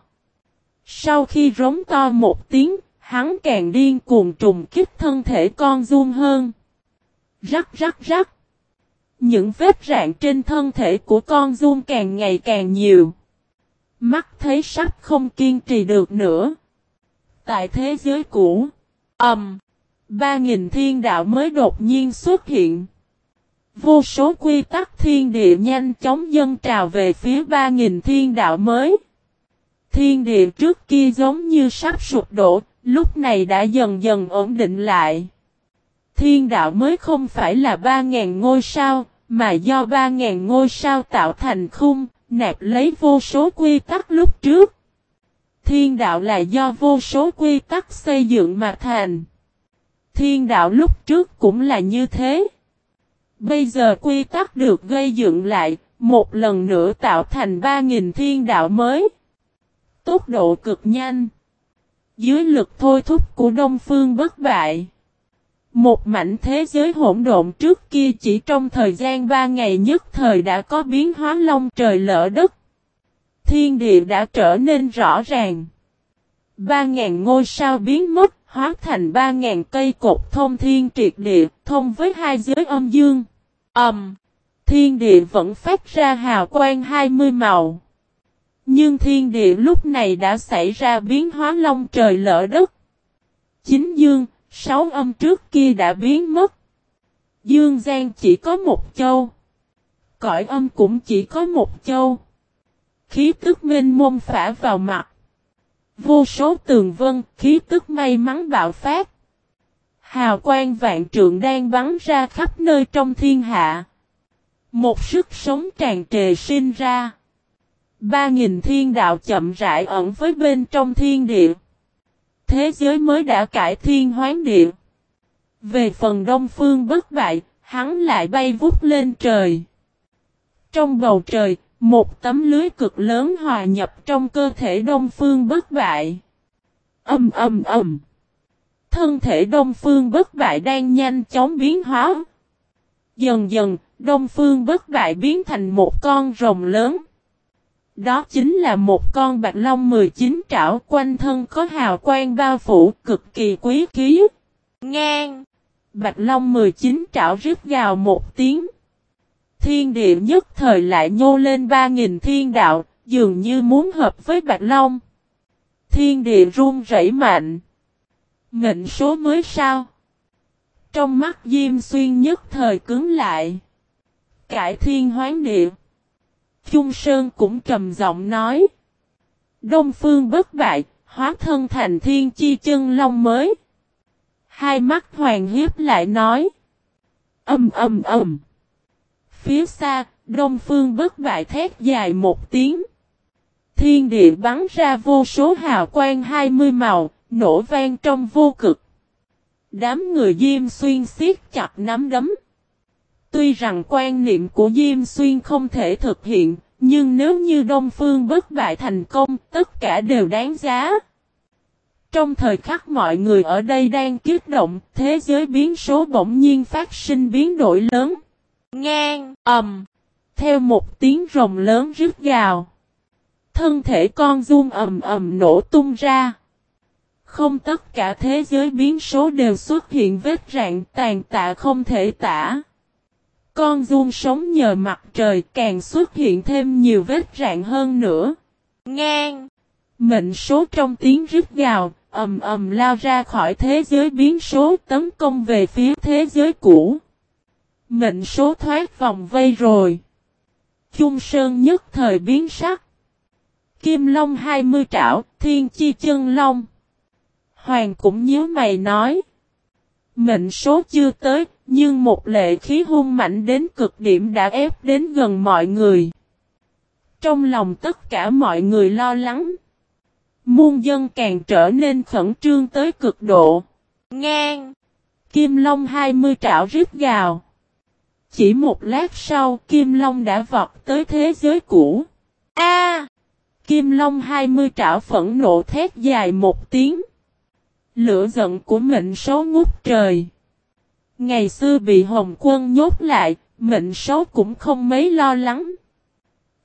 Sau khi rống to một tiếng, hắn càng điên cuồng trùng kích thân thể con dung hơn. Rắc rắc rắc. Những vết rạn trên thân thể của con dung càng ngày càng nhiều. Mắt thấy sắp không kiên trì được nữa. Tại thế giới cũ, ầm, ba nghìn thiên đạo mới đột nhiên xuất hiện. Vô số quy tắc thiên địa nhanh chóng dâng trào về phía ba nghìn thiên đạo mới. Thiên địa trước kia giống như sắp sụp đổ, lúc này đã dần dần ổn định lại. Thiên đạo mới không phải là ba ngàn ngôi sao, mà do ba ngàn ngôi sao tạo thành khung, nạp lấy vô số quy tắc lúc trước. Thiên đạo là do vô số quy tắc xây dựng mà thành. Thiên đạo lúc trước cũng là như thế. Bây giờ quy tắc được gây dựng lại, một lần nữa tạo thành 3.000 thiên đạo mới. Tốc độ cực nhanh. Dưới lực thôi thúc của Đông Phương bất bại. Một mảnh thế giới hỗn độn trước kia chỉ trong thời gian 3 ngày nhất thời đã có biến hóa long trời lỡ đất. Thiên địa đã trở nên rõ ràng. 3.000 ngôi sao biến mất, hóa thành 3.000 cây cột thông thiên triệt địa, thông với hai giới âm dương. Âm, um, thiên địa vẫn phát ra hào quang 20 màu. Nhưng thiên địa lúc này đã xảy ra biến hóa long trời lỡ đất. Chính dương, sáu âm trước kia đã biến mất. Dương gian chỉ có một châu. Cõi âm cũng chỉ có một châu. Khí tức minh môn phả vào mặt. Vô số tường vân, khí tức may mắn bạo phát. Hào quang vạn trượng đang bắn ra khắp nơi trong thiên hạ. Một sức sống tràn trề sinh ra. Ba nghìn thiên đạo chậm rãi ẩn với bên trong thiên địa. Thế giới mới đã cải thiên hoán địa. Về phần đông phương bất bại, hắn lại bay vút lên trời. Trong bầu trời, một tấm lưới cực lớn hòa nhập trong cơ thể đông phương bất bại. Âm âm âm. Thân thể đông phương bất bại đang nhanh chóng biến hóa. Dần dần, đông phương bất bại biến thành một con rồng lớn. Đó chính là một con bạch long 19 trảo quanh thân có hào quang bao phủ cực kỳ quý khí. Ngang. Bạch long 19 trảo rít gào một tiếng. Thiên địa nhất thời lại nhô lên 3.000 thiên đạo, dường như muốn hợp với bạch long. Thiên địa run rẩy mạnh. Mệnh số mới sao? Trong mắt Diêm Xuyên nhất thời cứng lại. Cải thiên hoán địa. Trung Sơn cũng trầm giọng nói. Đông Phương bất bại, hóa thân thành thiên chi chân long mới. Hai mắt hoàng hiếp lại nói. Âm âm âm. Phía xa, Đông Phương bất bại thét dài một tiếng. Thiên địa bắn ra vô số hào quang hai mươi màu, nổ vang trong vô cực. Đám người Diêm Xuyên siết chặt nắm đấm. Tuy rằng quan niệm của Diêm Xuyên không thể thực hiện, nhưng nếu như Đông Phương bất bại thành công, tất cả đều đáng giá. Trong thời khắc mọi người ở đây đang kiếp động, thế giới biến số bỗng nhiên phát sinh biến đổi lớn. Ngang, ầm, theo một tiếng rồng lớn rít gào. Thân thể con dung ầm ầm nổ tung ra. Không tất cả thế giới biến số đều xuất hiện vết rạn tàn tạ không thể tả. Con run sống nhờ mặt trời càng xuất hiện thêm nhiều vết rạn hơn nữa. Ngang. Mệnh số trong tiếng rít gào, ầm ầm lao ra khỏi thế giới biến số tấn công về phía thế giới cũ. Mệnh số thoát vòng vây rồi. Trung Sơn nhất thời biến sắc. Kim Long 20 trảo, Thiên Chi chân Long. Hoàng cũng nhớ mày nói. Mệnh số chưa tới, nhưng một lệ khí hung mạnh đến cực điểm đã ép đến gần mọi người. Trong lòng tất cả mọi người lo lắng. Muôn dân càng trở nên khẩn trương tới cực độ. Ngang. Kim Long 20 trảo rít gào. Chỉ một lát sau, Kim Long đã vọt tới thế giới cũ. A! Kim Long 20 trảo phẫn nộ thét dài một tiếng. Lửa giận của mệnh số ngút trời. Ngày xưa bị Hồng quân nhốt lại, mệnh số cũng không mấy lo lắng.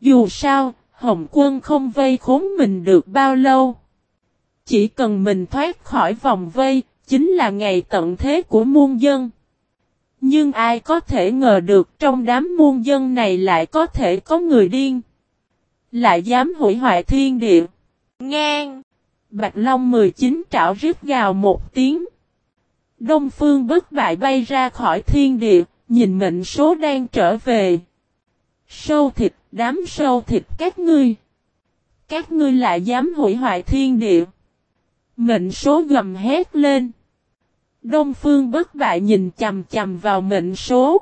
Dù sao, Hồng quân không vây khốn mình được bao lâu. Chỉ cần mình thoát khỏi vòng vây, chính là ngày tận thế của muôn dân. Nhưng ai có thể ngờ được trong đám muôn dân này lại có thể có người điên. Lại dám hủy hoại thiên địa. Ngang. Bạch Long 19 trảo rít gào một tiếng. Đông phương bất bại bay ra khỏi thiên địa, nhìn mệnh số đang trở về. Sâu thịt, đám sâu thịt các ngươi. Các ngươi lại dám hủy hoại thiên địa. Mệnh số gầm hét lên. Đông phương bất bại nhìn chầm chầm vào mệnh số.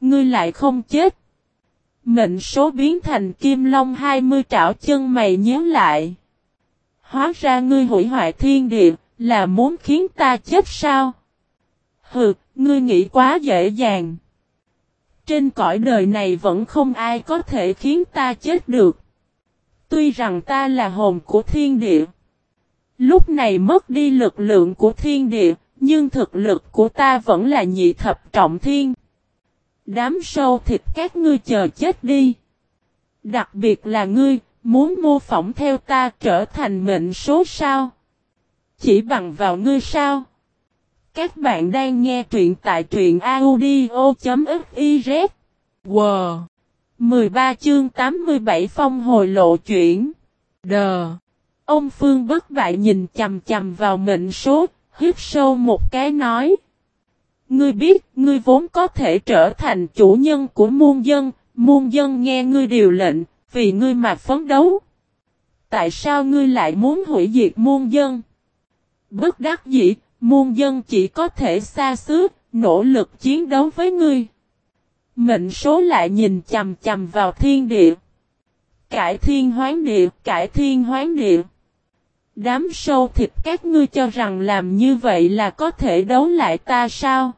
Ngươi lại không chết. Mệnh số biến thành kim long 20 trảo chân mày nhớ lại. Hóa ra ngươi hủy hoại thiên địa, là muốn khiến ta chết sao? Hừ, ngươi nghĩ quá dễ dàng. Trên cõi đời này vẫn không ai có thể khiến ta chết được. Tuy rằng ta là hồn của thiên địa. Lúc này mất đi lực lượng của thiên địa, nhưng thực lực của ta vẫn là nhị thập trọng thiên. Đám sâu thịt các ngươi chờ chết đi. Đặc biệt là ngươi, muốn mô phỏng theo ta trở thành mệnh số sao? Chỉ bằng vào ngươi sao? Các bạn đang nghe truyện tại truyện audio.fiz. Wow! 13 chương 87 phong hồi lộ chuyển. Đờ! Ông Phương bất bại nhìn chầm chầm vào mệnh số, hít sâu một cái nói. Ngươi biết, ngươi vốn có thể trở thành chủ nhân của muôn dân, muôn dân nghe ngươi điều lệnh, vì ngươi mà phấn đấu. Tại sao ngươi lại muốn hủy diệt muôn dân? Bất đắc dĩ, muôn dân chỉ có thể xa xứ, nỗ lực chiến đấu với ngươi. Mệnh số lại nhìn chầm chầm vào thiên địa. Cải thiên hoán địa, cải thiên hoán địa. Đám sâu thịt các ngươi cho rằng làm như vậy là có thể đấu lại ta sao?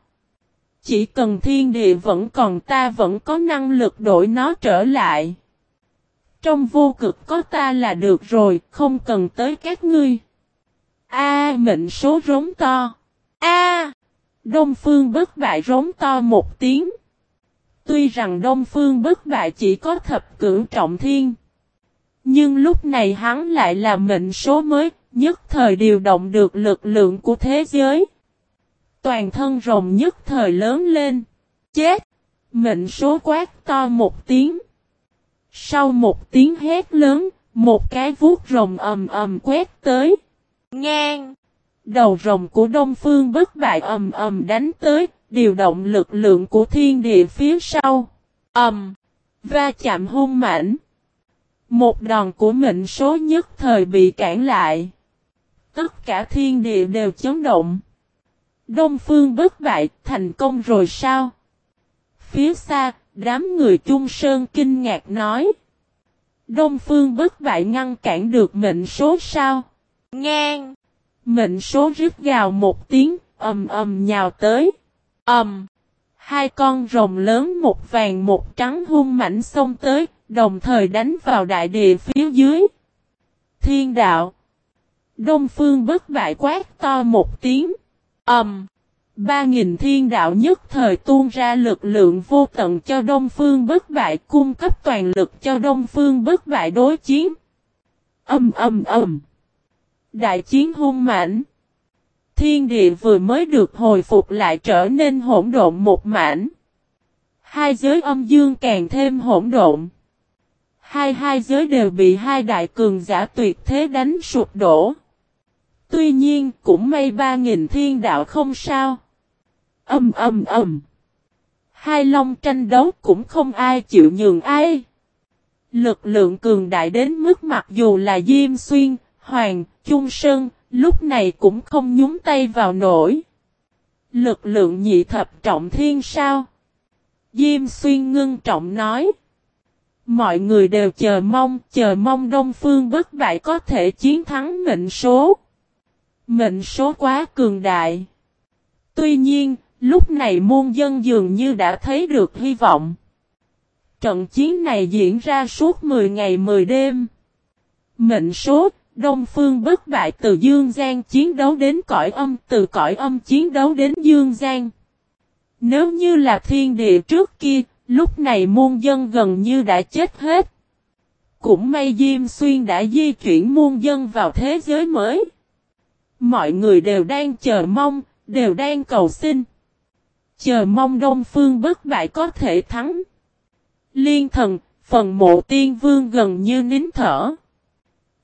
Chỉ cần thiên địa vẫn còn ta vẫn có năng lực đổi nó trở lại. Trong vô cực có ta là được rồi, không cần tới các ngươi. A mệnh số rống to. A Đông Phương bất bại rống to một tiếng. Tuy rằng Đông Phương bất bại chỉ có thập cửu trọng thiên. Nhưng lúc này hắn lại là mệnh số mới, nhất thời điều động được lực lượng của thế giới. Toàn thân rồng nhất thời lớn lên. Chết! Mệnh số quát to một tiếng. Sau một tiếng hét lớn, một cái vuốt rồng ầm ầm quét tới. Ngang! Đầu rồng của Đông Phương bất bại ầm ầm đánh tới, điều động lực lượng của thiên địa phía sau. Ầm! Va chạm hung mảnh. Một đòn của mệnh số nhất thời bị cản lại. Tất cả thiên địa đều chấn động. Đông Phương bất bại thành công rồi sao? Phía xa, đám người chung sơn kinh ngạc nói. Đông Phương bất bại ngăn cản được mệnh số sao? Ngang! Mệnh số rít gào một tiếng, ầm ầm nhào tới. Ầm! Hai con rồng lớn một vàng một trắng hung mảnh xông tới, đồng thời đánh vào đại địa phía dưới. Thiên đạo! Đông Phương bất bại quát to một tiếng. Ầm! Ba nghìn thiên đạo nhất thời tuôn ra lực lượng vô tận cho Đông Phương bất bại cung cấp toàn lực cho Đông Phương bất bại đối chiến. Âm âm âm. Đại chiến hung mãnh. Thiên địa vừa mới được hồi phục lại trở nên hỗn độn một mảnh. Hai giới âm dương càng thêm hỗn độn. Hai hai giới đều bị hai đại cường giả tuyệt thế đánh sụp đổ. Tuy nhiên cũng may ba nghìn thiên đạo không sao. Âm âm âm. Hai long tranh đấu cũng không ai chịu nhường ai. Lực lượng cường đại đến mức mặc dù là Diêm Xuyên, Hoàng, Chung Sơn, lúc này cũng không nhúng tay vào nổi. Lực lượng nhị thập trọng thiên sao? Diêm Xuyên ngưng trọng nói. Mọi người đều chờ mong, chờ mong Đông Phương bất bại có thể chiến thắng mệnh số. Mệnh số quá cường đại. Tuy nhiên, lúc này muôn dân dường như đã thấy được hy vọng. Trận chiến này diễn ra suốt 10 ngày 10 đêm. Mệnh số, Đông Phương bất bại từ Dương Giang chiến đấu đến cõi âm, từ cõi âm chiến đấu đến Dương Giang. Nếu như là thiên địa trước kia, lúc này muôn dân gần như đã chết hết. Cũng may Diêm Xuyên đã di chuyển muôn dân vào thế giới mới. Mọi người đều đang chờ mong, đều đang cầu xin. Chờ mong Đông Phương bất bại có thể thắng. Liên thần, phần mộ tiên vương gần như nín thở.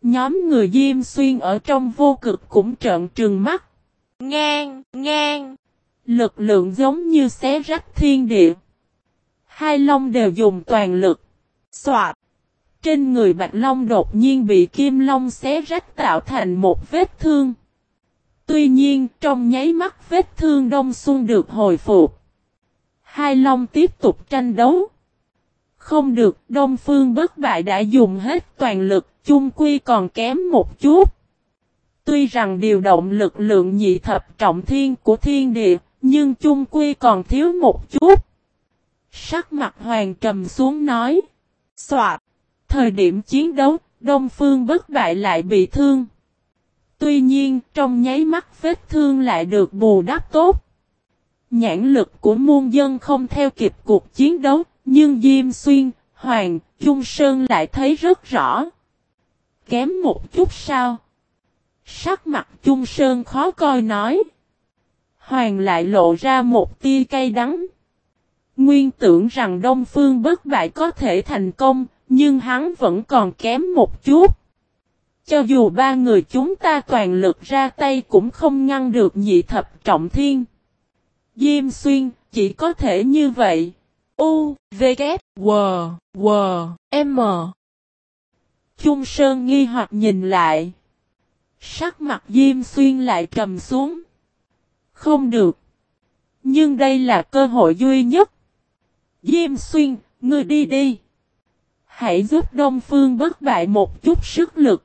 Nhóm người Diêm Xuyên ở trong vô cực cũng trợn trừng mắt. Ngang, ngang. Lực lượng giống như xé rách thiên địa. Hai long đều dùng toàn lực. Xoạt. Trên người Bạch Long đột nhiên bị Kim Long xé rách tạo thành một vết thương. Tuy nhiên, trong nháy mắt vết thương Đông Xuân được hồi phục. Hai Long tiếp tục tranh đấu. Không được, Đông Phương bất bại đã dùng hết toàn lực, chung quy còn kém một chút. Tuy rằng điều động lực lượng nhị thập trọng thiên của thiên địa, nhưng chung quy còn thiếu một chút. Sắc mặt hoàng trầm xuống nói. Xoạt. Thời điểm chiến đấu, Đông Phương bất bại lại bị thương. Tuy nhiên, trong nháy mắt vết thương lại được bù đắp tốt. Nhãn lực của muôn dân không theo kịp cuộc chiến đấu, nhưng Diêm Xuyên, Hoàng, Trung Sơn lại thấy rất rõ. Kém một chút sao? Sắc mặt Trung Sơn khó coi nói. Hoàng lại lộ ra một tia cay đắng. Nguyên tưởng rằng Đông Phương bất bại có thể thành công, nhưng hắn vẫn còn kém một chút. Cho dù ba người chúng ta toàn lực ra tay cũng không ngăn được nhị thập trọng thiên. Diêm xuyên, chỉ có thể như vậy. U, V, K, W, W, M. Trung Sơn nghi hoặc nhìn lại. Sắc mặt Diêm Xuyên lại trầm xuống. Không được. Nhưng đây là cơ hội duy nhất. Diêm Xuyên, ngươi đi đi. Hãy giúp Đông Phương bất bại một chút sức lực.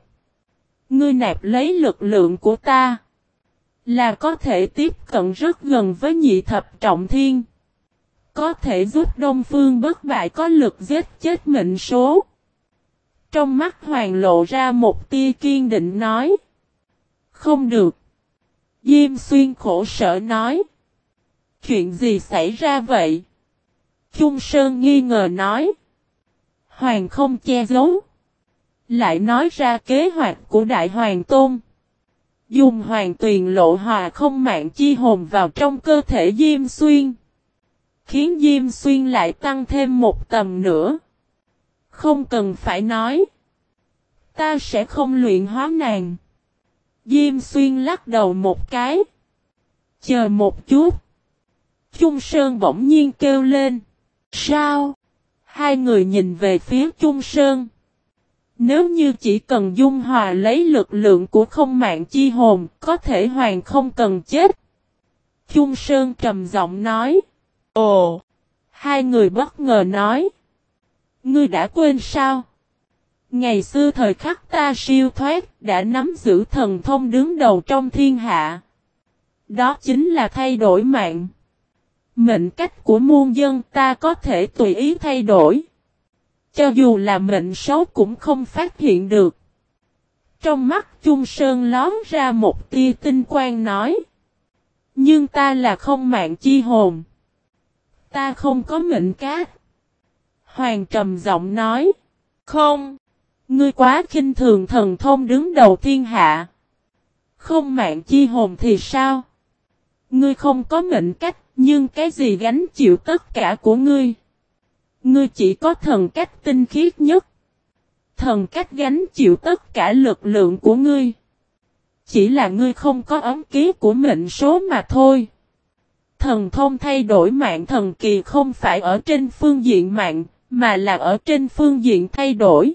Ngươi nạp lấy lực lượng của ta. Là có thể tiếp cận rất gần với nhị thập trọng thiên. Có thể giúp Đông Phương bất bại có lực giết chết mệnh số. Trong mắt Hoàng lộ ra một tia kiên định nói. Không được. Diêm xuyên khổ sở nói. Chuyện gì xảy ra vậy? Trung Sơn nghi ngờ nói. Hoàng không che giấu. Lại nói ra kế hoạch của Đại Hoàng Tôn. Dùng hoàng tuyền lộ hòa không mạng chi hồn vào trong cơ thể Diêm Xuyên. Khiến Diêm Xuyên lại tăng thêm một tầm nữa. Không cần phải nói. Ta sẽ không luyện hóa nàng. Diêm Xuyên lắc đầu một cái. Chờ một chút. Trung Sơn bỗng nhiên kêu lên. Sao? Hai người nhìn về phía Trung Sơn. Nếu như chỉ cần dung hòa lấy lực lượng của không mạng chi hồn, có thể hoàng không cần chết. Trung Sơn trầm giọng nói. Ồ! Hai người bất ngờ nói. Ngươi đã quên sao? Ngày xưa thời khắc ta siêu thoát, đã nắm giữ thần thông đứng đầu trong thiên hạ. Đó chính là thay đổi mạng. Mệnh cách của muôn dân ta có thể tùy ý thay đổi. Cho dù là mệnh xấu cũng không phát hiện được. Trong mắt Trung Sơn lón ra một tia tinh quang nói. Nhưng ta là không mạng chi hồn. Ta không có mệnh cát. Hoàng trầm giọng nói. Không. Ngươi quá khinh thường thần thông đứng đầu thiên hạ. Không mạng chi hồn thì sao? Ngươi không có mệnh cách, nhưng cái gì gánh chịu tất cả của ngươi? Ngươi chỉ có thần cách tinh khiết nhất. Thần cách gánh chịu tất cả lực lượng của ngươi. Chỉ là ngươi không có ấm ký của mệnh số mà thôi. Thần thông thay đổi mạng thần kỳ không phải ở trên phương diện mạng, mà là ở trên phương diện thay đổi.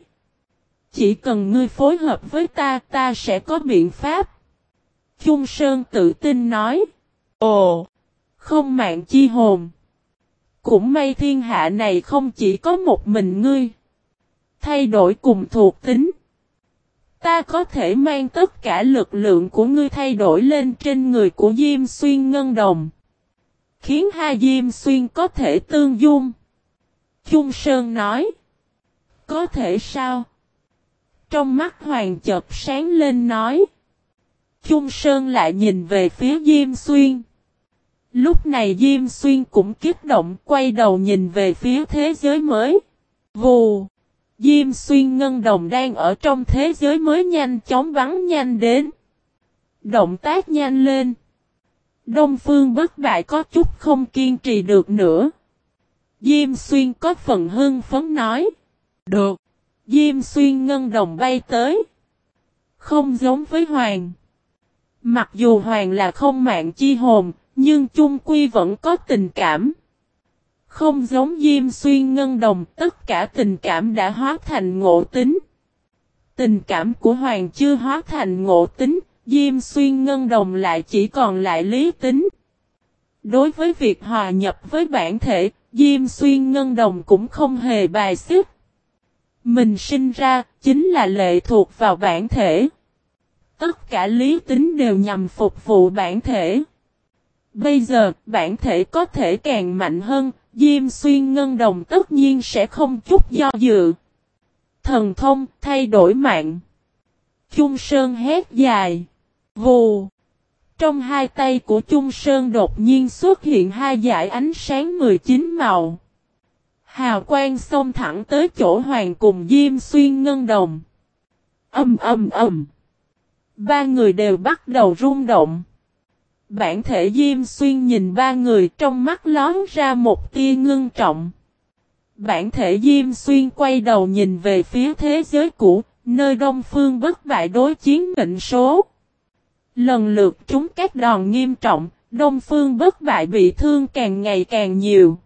Chỉ cần ngươi phối hợp với ta, ta sẽ có biện pháp. Trung Sơn tự tin nói. Ồ, không mạng chi hồn. Cũng may thiên hạ này không chỉ có một mình ngươi. Thay đổi cùng thuộc tính. Ta có thể mang tất cả lực lượng của ngươi thay đổi lên trên người của Diêm Xuyên Ngân Đồng. Khiến hai Diêm Xuyên có thể tương dung. Trung Sơn nói. Có thể sao? Trong mắt Hoàng chợt sáng lên nói. Trung Sơn lại nhìn về phía Diêm Xuyên. Lúc này Diêm Xuyên cũng kích động quay đầu nhìn về phía thế giới mới. Vù! Diêm Xuyên ngân đồng đang ở trong thế giới mới nhanh chóng bắn nhanh đến. Động tác nhanh lên. Đông Phương bất bại có chút không kiên trì được nữa. Diêm Xuyên có phần hưng phấn nói. Được. Diêm Xuyên ngân đồng bay tới. Không giống với Hoàng. Mặc dù Hoàng là không mạng chi hồn, Nhưng chung quy vẫn có tình cảm. Không giống Diêm Xuyên Ngân Đồng, tất cả tình cảm đã hóa thành ngộ tính. Tình cảm của Hoàng chưa hóa thành ngộ tính, Diêm Xuyên Ngân Đồng lại chỉ còn lại lý tính. Đối với việc hòa nhập với bản thể, Diêm Xuyên Ngân Đồng cũng không hề bài xích. Mình sinh ra, chính là lệ thuộc vào bản thể. Tất cả lý tính đều nhằm phục vụ bản thể. Bây giờ, bản thể có thể càng mạnh hơn, Diêm Xuyên Ngân Đồng tất nhiên sẽ không chút do dự. Thần thông, thay đổi mạng. Trung Sơn hét dài. Vù. Trong hai tay của Trung Sơn đột nhiên xuất hiện hai dải ánh sáng 19 màu. Hào quang xông thẳng tới chỗ hoàng cùng Diêm Xuyên Ngân Đồng. Âm âm âm. Ba người đều bắt đầu rung động. Bản thể Diêm Xuyên nhìn ba người trong mắt lón ra một tia ngưng trọng. Bản thể Diêm Xuyên quay đầu nhìn về phía thế giới cũ, nơi Đông Phương bất bại đối chiến mệnh số. Lần lượt chúng các đòn nghiêm trọng, Đông Phương bất bại bị thương càng ngày càng nhiều.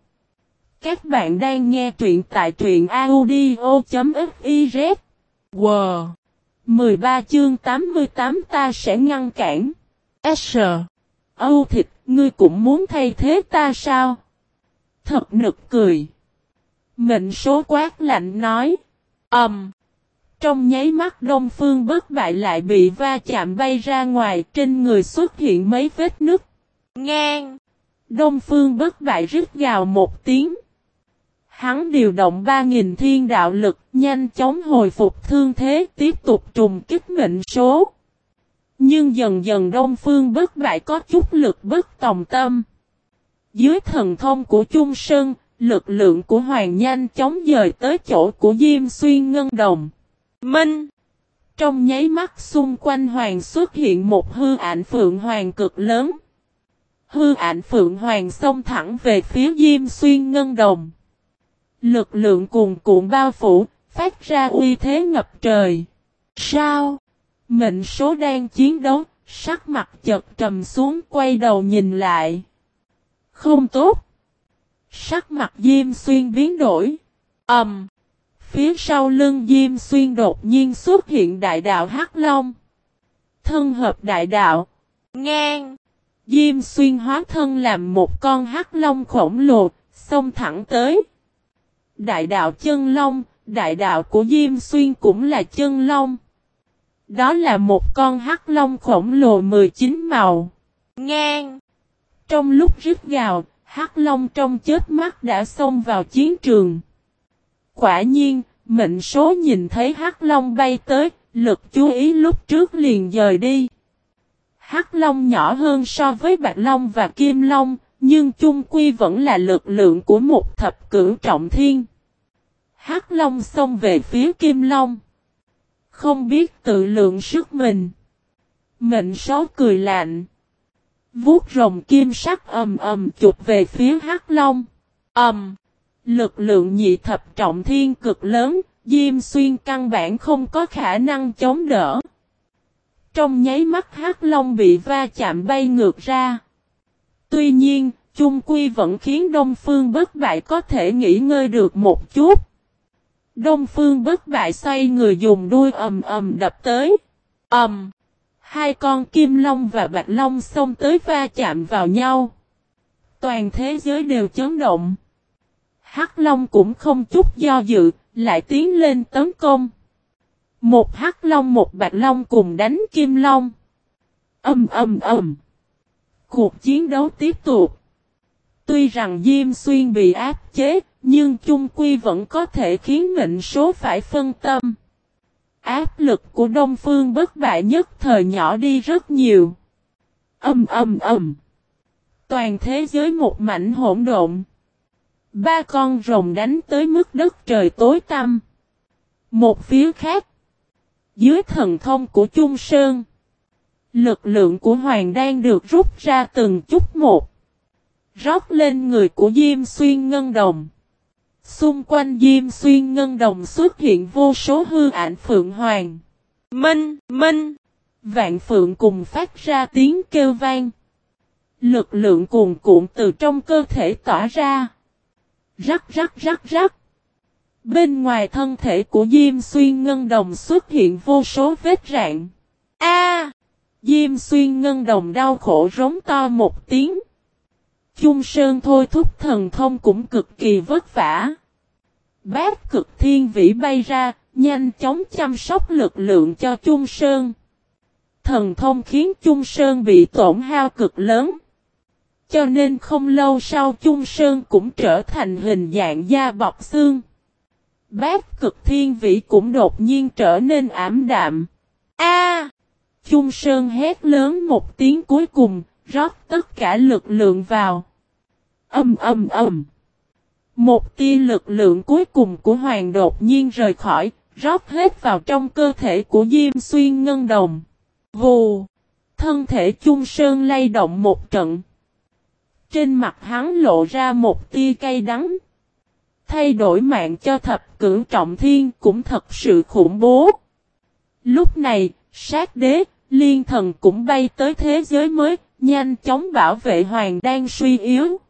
Các bạn đang nghe truyện tại truyện audio.fiz. Wow! 13 chương 88 ta sẽ ngăn cản. S. Âu thịt, ngươi cũng muốn thay thế ta sao? Thật nực cười. Mệnh số quát lạnh nói. Ẩm. Um. Trong nháy mắt Đông Phương bất bại lại bị va chạm bay ra ngoài trên người xuất hiện mấy vết nứt. Ngang. Đông Phương bất bại rít gào một tiếng. Hắn điều động 3.000 thiên đạo lực nhanh chóng hồi phục thương thế tiếp tục trùng kích mệnh số. Nhưng dần dần Đông Phương bất bại có chút lực bất tòng tâm. Dưới thần thông của Trung Sơn, lực lượng của Hoàng nhanh chóng dời tới chỗ của Diêm Xuyên Ngân Đồng. Minh! Trong nháy mắt xung quanh Hoàng xuất hiện một hư ảnh Phượng Hoàng cực lớn. Hư ảnh Phượng Hoàng xông thẳng về phía Diêm Xuyên Ngân Đồng. Lực lượng cuồn cuộn bao phủ, phát ra uy thế ngập trời. Sao? Mệnh số đang chiến đấu, sắc mặt chật trầm xuống quay đầu nhìn lại. Không tốt. Sắc mặt Diêm Xuyên biến đổi. Ẩm. Um, phía sau lưng Diêm Xuyên đột nhiên xuất hiện đại đạo Hắc Long. Thân hợp đại đạo. Ngang. Diêm Xuyên hóa thân làm một con Hắc Long khổng lồ, xông thẳng tới. Đại đạo chân long, đại đạo của Diêm Xuyên cũng là chân long. Đó là một con hắc long khổng lồ 19 màu. Ngang. Trong lúc rít gào, hắc long trong chết mắt đã xông vào chiến trường. Quả nhiên, mệnh số nhìn thấy hắc long bay tới, lực chú ý lúc trước liền dời đi. Hắc long nhỏ hơn so với bạch long và kim long, nhưng chung quy vẫn là lực lượng của một thập cửu trọng thiên. Hắc long xông về phía kim long. Không biết tự lượng sức mình. Mệnh số cười lạnh. Vuốt rồng kim sắc ầm ầm chụp về phía hắc long. Ầm. Lực lượng nhị thập trọng thiên cực lớn, Diêm Xuyên căn bản không có khả năng chống đỡ. Trong nháy mắt hắc long bị va chạm bay ngược ra. Tuy nhiên, chung quy vẫn khiến Đông Phương bất bại có thể nghỉ ngơi được một chút. Đông Phương bất bại xoay người dùng đuôi ầm ầm đập tới. Ầm. Hai con kim long và bạch long xông tới va chạm vào nhau. Toàn thế giới đều chấn động. Hắc long cũng không chút do dự, lại tiến lên tấn công. Một hắc long một bạch long cùng đánh kim long. Ầm ầm ầm. Cuộc chiến đấu tiếp tục. Tuy rằng Diêm Xuyên bị áp chế, nhưng chung quy vẫn có thể khiến mệnh số phải phân tâm. Áp lực của Đông Phương bất bại nhất thời nhỏ đi rất nhiều. Âm âm âm. Toàn thế giới một mảnh hỗn độn. Ba con rồng đánh tới mức đất trời tối tăm. Một phía khác. Dưới thần thông của Trung Sơn. Lực lượng của Hoàng đang được rút ra từng chút một. Rót lên người của Diêm Xuyên Ngân Đồng. Xung quanh Diêm Xuyên Ngân Đồng xuất hiện vô số hư ảnh Phượng Hoàng. Minh, Minh. Vạn Phượng cùng phát ra tiếng kêu vang. Lực lượng cuồn cuộn từ trong cơ thể tỏa ra. Rắc rắc rắc rắc. Bên ngoài thân thể của Diêm Xuyên Ngân Đồng xuất hiện vô số vết rạn. A! Diêm Xuyên Ngân Đồng đau khổ rống to một tiếng. Chung Sơn thôi thúc thần thông cũng cực kỳ vất vả. Bát cực thiên vĩ bay ra, nhanh chóng chăm sóc lực lượng cho Chung Sơn. Thần thông khiến Chung Sơn bị tổn hao cực lớn. Cho nên không lâu sau Chung Sơn cũng trở thành hình dạng da bọc xương. Bát cực thiên vĩ cũng đột nhiên trở nên ảm đạm. A! Chung Sơn hét lớn một tiếng cuối cùng, rót tất cả lực lượng vào. Âm âm âm. Một tia lực lượng cuối cùng của Hoàng đột nhiên rời khỏi, rót hết vào trong cơ thể của Diêm Xuyên Ngân Đồng. Vù! Thân thể Chung Sơn lay động một trận. Trên mặt hắn lộ ra một tia cay đắng. Thay đổi mạng cho thập cử trọng thiên cũng thật sự khủng bố. Lúc này, sát đế, liên thần cũng bay tới thế giới mới, nhanh chóng bảo vệ hoàng đang suy yếu.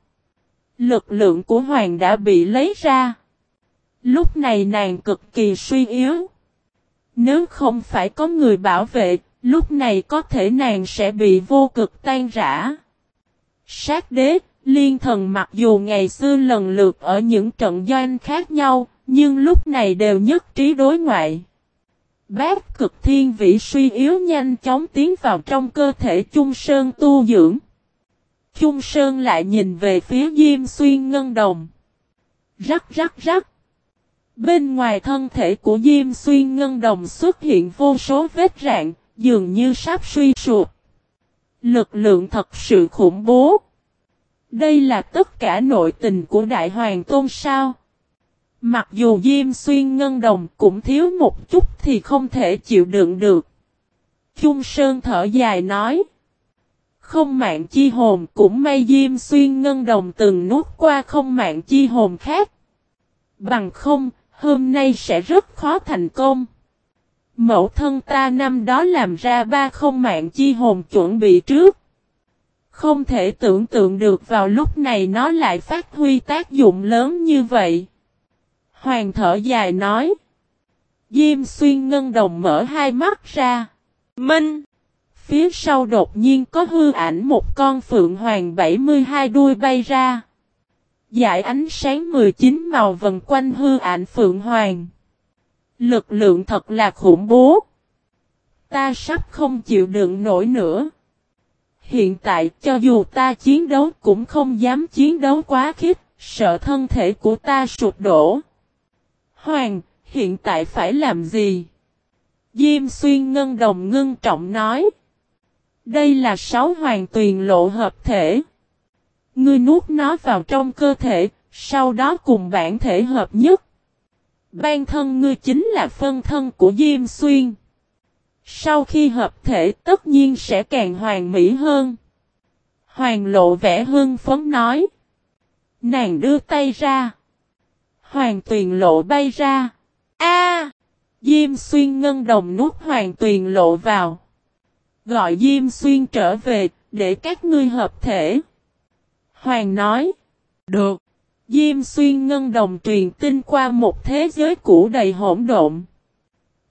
Lực lượng của hoàng đã bị lấy ra. Lúc này nàng cực kỳ suy yếu. Nếu không phải có người bảo vệ, lúc này có thể nàng sẽ bị vô cực tan rã. Sát đế, liên thần mặc dù ngày xưa lần lượt ở những trận doanh khác nhau, nhưng lúc này đều nhất trí đối ngoại. Bác cực thiên vĩ suy yếu nhanh chóng tiến vào trong cơ thể Trung Sơn tu dưỡng. Trung Sơn lại nhìn về phía Diêm Xuyên Ngân Đồng. Rắc rắc rắc. Bên ngoài thân thể của Diêm Xuyên Ngân Đồng xuất hiện vô số vết rạn, dường như sắp suy sụp. Lực lượng thật sự khủng bố. Đây là tất cả nội tình của Đại Hoàng Tôn sao? Mặc dù Diêm Xuyên Ngân Đồng cũng thiếu một chút thì không thể chịu đựng được. Trung Sơn thở dài nói. Không mạng chi hồn cũng may Diêm Xuyên Ngân Đồng từng nuốt qua không mạng chi hồn khác. Bằng không, hôm nay sẽ rất khó thành công. Mẫu thân ta năm đó làm ra ba không mạng chi hồn chuẩn bị trước. Không thể tưởng tượng được vào lúc này nó lại phát huy tác dụng lớn như vậy. Hoàng thở dài nói. Diêm xuyên ngân đồng mở hai mắt ra. Minh! Phía sau đột nhiên có hư ảnh một con phượng hoàng 72 đuôi bay ra. Giải ánh sáng 19 màu vần quanh hư ảnh phượng hoàng. Lực lượng thật là khủng bố. Ta sắp không chịu đựng nổi nữa. Hiện tại cho dù ta chiến đấu cũng không dám chiến đấu quá khích, sợ thân thể của ta sụp đổ. Hoàng, hiện tại phải làm gì? Diêm xuyên ngân đồng ngưng trọng nói. Đây là sáu hoàng tuyền lộ hợp thể. Ngươi nuốt nó vào trong cơ thể, sau đó cùng bản thể hợp nhất. Ban thân ngươi chính là phân thân của Diêm Xuyên. Sau khi hợp thể tất nhiên sẽ càng hoàn mỹ hơn. Hoàng lộ vẻ hưng phấn nói. Nàng đưa tay ra. Hoàng tuyền lộ bay ra. A! Diêm xuyên ngân đồng nuốt hoàng tuyền lộ vào. Gọi Diêm xuyên trở về, để các ngươi hợp thể. Hoàng nói. Được. Diêm xuyên ngân đồng truyền tin qua một thế giới cũ đầy hỗn độn.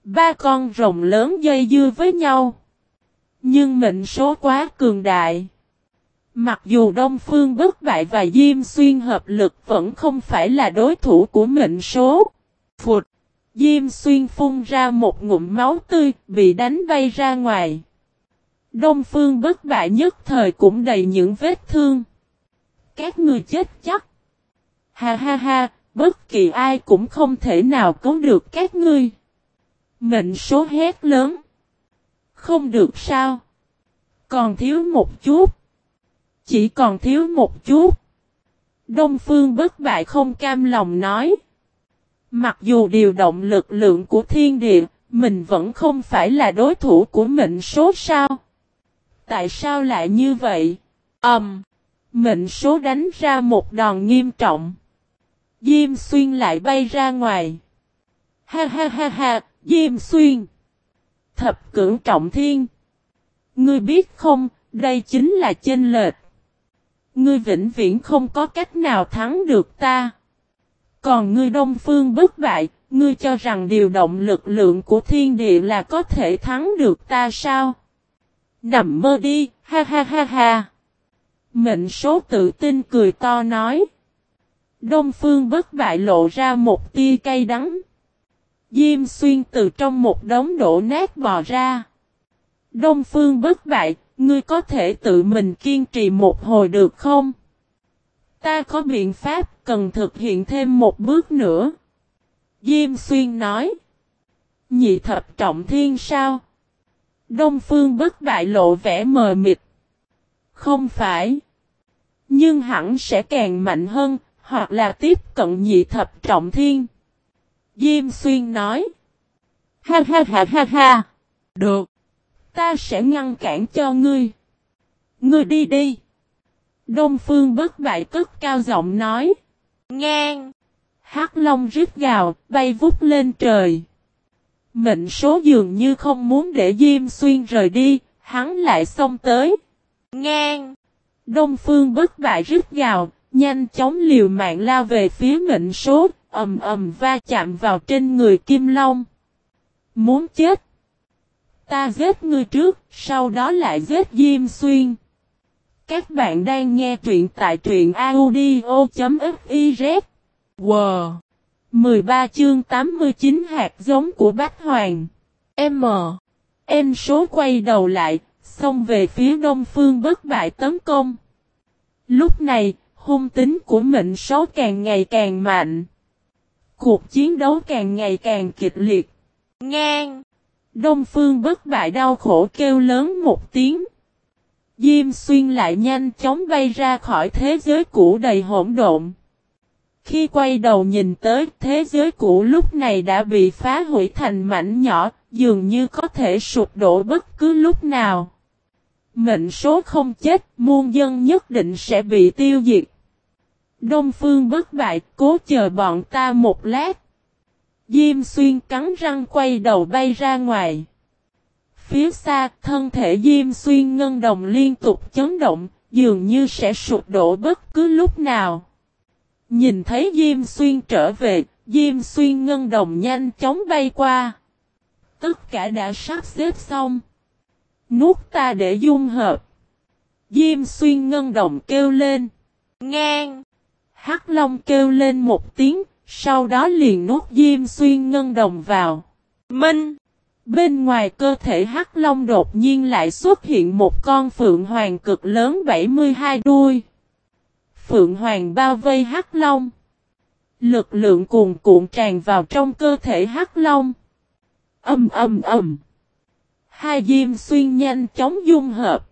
Ba con rồng lớn dây dưa với nhau. Nhưng mệnh số quá cường đại. Mặc dù Đông Phương bất bại và Diêm Xuyên hợp lực vẫn không phải là đối thủ của mệnh số. Phụt! Diêm Xuyên phun ra một ngụm máu tươi, bị đánh bay ra ngoài. Đông Phương bất bại nhất thời cũng đầy những vết thương. Các người chết chắc. Ha ha ha, bất kỳ ai cũng không thể nào cứu được các ngươi. Mệnh số hét lớn. Không được sao. Còn thiếu một chút. Chỉ còn thiếu một chút. Đông Phương bất bại không cam lòng nói. Mặc dù điều động lực lượng của thiên địa, mình vẫn không phải là đối thủ của mệnh số sao. Tại sao lại như vậy? Ẩm. Um, mệnh số đánh ra một đòn nghiêm trọng. Diêm xuyên lại bay ra ngoài. Ha ha ha ha, Diêm xuyên. Thập cưỡng trọng thiên. Ngươi biết không, đây chính là chênh lệch. ngươi vĩnh viễn không có cách nào thắng được ta. Còn ngươi Đông Phương bất bại, ngươi cho rằng điều động lực lượng của thiên địa là có thể thắng được ta sao? Nằm mơ đi, ha ha ha ha. Mệnh số tự tin cười to nói. Đông Phương bất bại lộ ra một tia cay đắng. Diêm xuyên từ trong một đống đổ nát bò ra. Đông Phương bất bại, ngươi có thể tự mình kiên trì một hồi được không? Ta có biện pháp cần thực hiện thêm một bước nữa. Diêm xuyên nói. Nhị thập trọng thiên sao? Đông Phương bất bại lộ vẻ mờ mịt. Không phải. Nhưng hẳn sẽ càng mạnh hơn, hoặc là tiếp cận nhị thập trọng thiên. Diêm xuyên nói. Ha ha ha ha ha. Được. Ta sẽ ngăn cản cho ngươi. Ngươi đi đi. Đông phương bất bại cất cao giọng nói. Ngang. Hắc long rít gào, bay vút lên trời. Mệnh số dường như không muốn để Diêm Xuyên rời đi, hắn lại xông tới. Ngang. Đông phương bất bại rít gào, nhanh chóng liều mạng lao về phía mệnh số, ầm ầm va chạm vào trên người Kim Long. Muốn chết. Ta giết ngươi trước, sau đó lại giết Diêm Xuyên. Các bạn đang nghe truyện tại truyện audio.fiz. Wow! 13 chương 89 hạt giống của Bách Hoàng. M. em số quay đầu lại, xông về phía đông phương bất bại tấn công. Lúc này, hung tính của mệnh số càng ngày càng mạnh. Cuộc chiến đấu càng ngày càng kịch liệt. Ngang! Đông phương bất bại đau khổ kêu lớn một tiếng. Diêm xuyên lại nhanh chóng bay ra khỏi thế giới cũ đầy hỗn độn. Khi quay đầu nhìn tới thế giới cũ lúc này đã bị phá hủy thành mảnh nhỏ, dường như có thể sụp đổ bất cứ lúc nào. Mệnh số không chết, muôn dân nhất định sẽ bị tiêu diệt. Đông phương bất bại, cố chờ bọn ta một lát. Diêm xuyên cắn răng quay đầu bay ra ngoài. Phía xa, thân thể Diêm xuyên ngân đồng liên tục chấn động, dường như sẽ sụp đổ bất cứ lúc nào. Nhìn thấy Diêm xuyên trở về, Diêm xuyên ngân đồng nhanh chóng bay qua. Tất cả đã sắp xếp xong. Nuốt ta để dung hợp. Diêm xuyên ngân đồng kêu lên. Ngang. Hắc Long kêu lên một tiếng, sau đó liền nuốt Diêm Xuyên Ngân Đồng vào. Minh! Bên ngoài cơ thể Hắc Long đột nhiên lại xuất hiện một con Phượng Hoàng cực lớn 72 đuôi. Phượng Hoàng bao vây Hắc Long. Lực lượng cuồn cuộn tràn vào trong cơ thể Hắc Long. Âm âm âm. Hai Diêm Xuyên nhanh chóng dung hợp.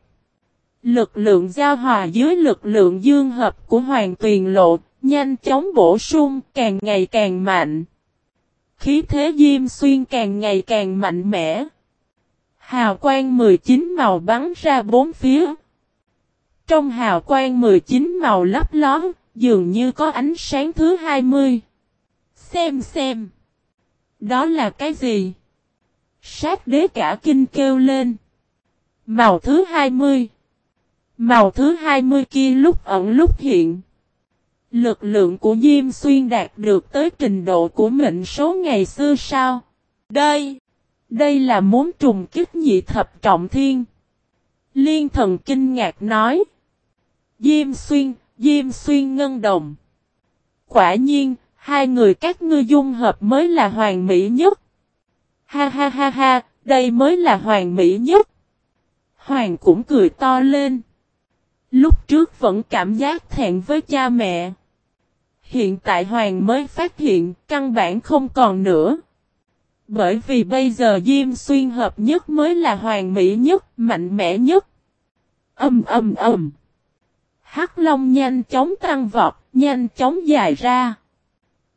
Lực lượng giao hòa dưới lực lượng dương hợp của Hoàng Tuyền Lộ, nhanh chóng bổ sung, càng ngày càng mạnh. Khí thế Diêm Xuyên càng ngày càng mạnh mẽ. Hào quang 19 màu bắn ra bốn phía. Trong hào quang 19 màu lấp ló, dường như có ánh sáng thứ 20. Xem xem. Đó là cái gì? Sát đế cả kinh kêu lên. Màu thứ 20. Màu thứ 20 kia lúc ẩn lúc hiện. Lực lượng của Diêm Xuyên đạt được tới trình độ của mệnh số ngày xưa sao? Đây! Đây là muốn trùng kích nhị thập trọng thiên. Liên thần kinh ngạc nói. Diêm Xuyên, Diêm Xuyên ngân đồng. Quả nhiên, hai người các ngươi dung hợp mới là hoàn mỹ nhất. Ha ha ha ha, đây mới là hoàn mỹ nhất. Hoàng cũng cười to lên. Lúc trước vẫn cảm giác thẹn với cha mẹ. Hiện tại Hoàng mới phát hiện căn bản không còn nữa. Bởi vì bây giờ Diêm Xuyên hợp nhất mới là hoàn mỹ nhất, mạnh mẽ nhất. Âm âm âm. Hắc Long nhanh chóng tăng vọt, nhanh chóng dài ra.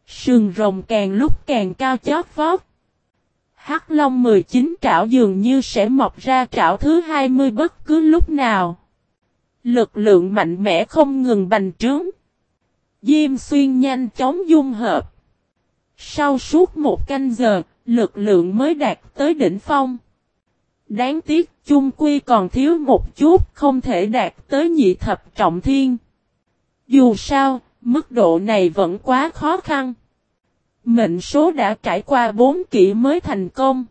Sườn rồng càng lúc càng cao chót vót. Hắc Long 19 trảo dường như sẽ mọc ra trảo thứ 20 bất cứ lúc nào. Lực lượng mạnh mẽ không ngừng bành trướng. Diêm xuyên nhanh chóng dung hợp. Sau suốt một canh giờ, lực lượng mới đạt tới đỉnh phong. Đáng tiếc chung quy còn thiếu một chút không thể đạt tới nhị thập trọng thiên. Dù sao, mức độ này vẫn quá khó khăn. Mệnh số đã trải qua bốn kỷ mới thành công.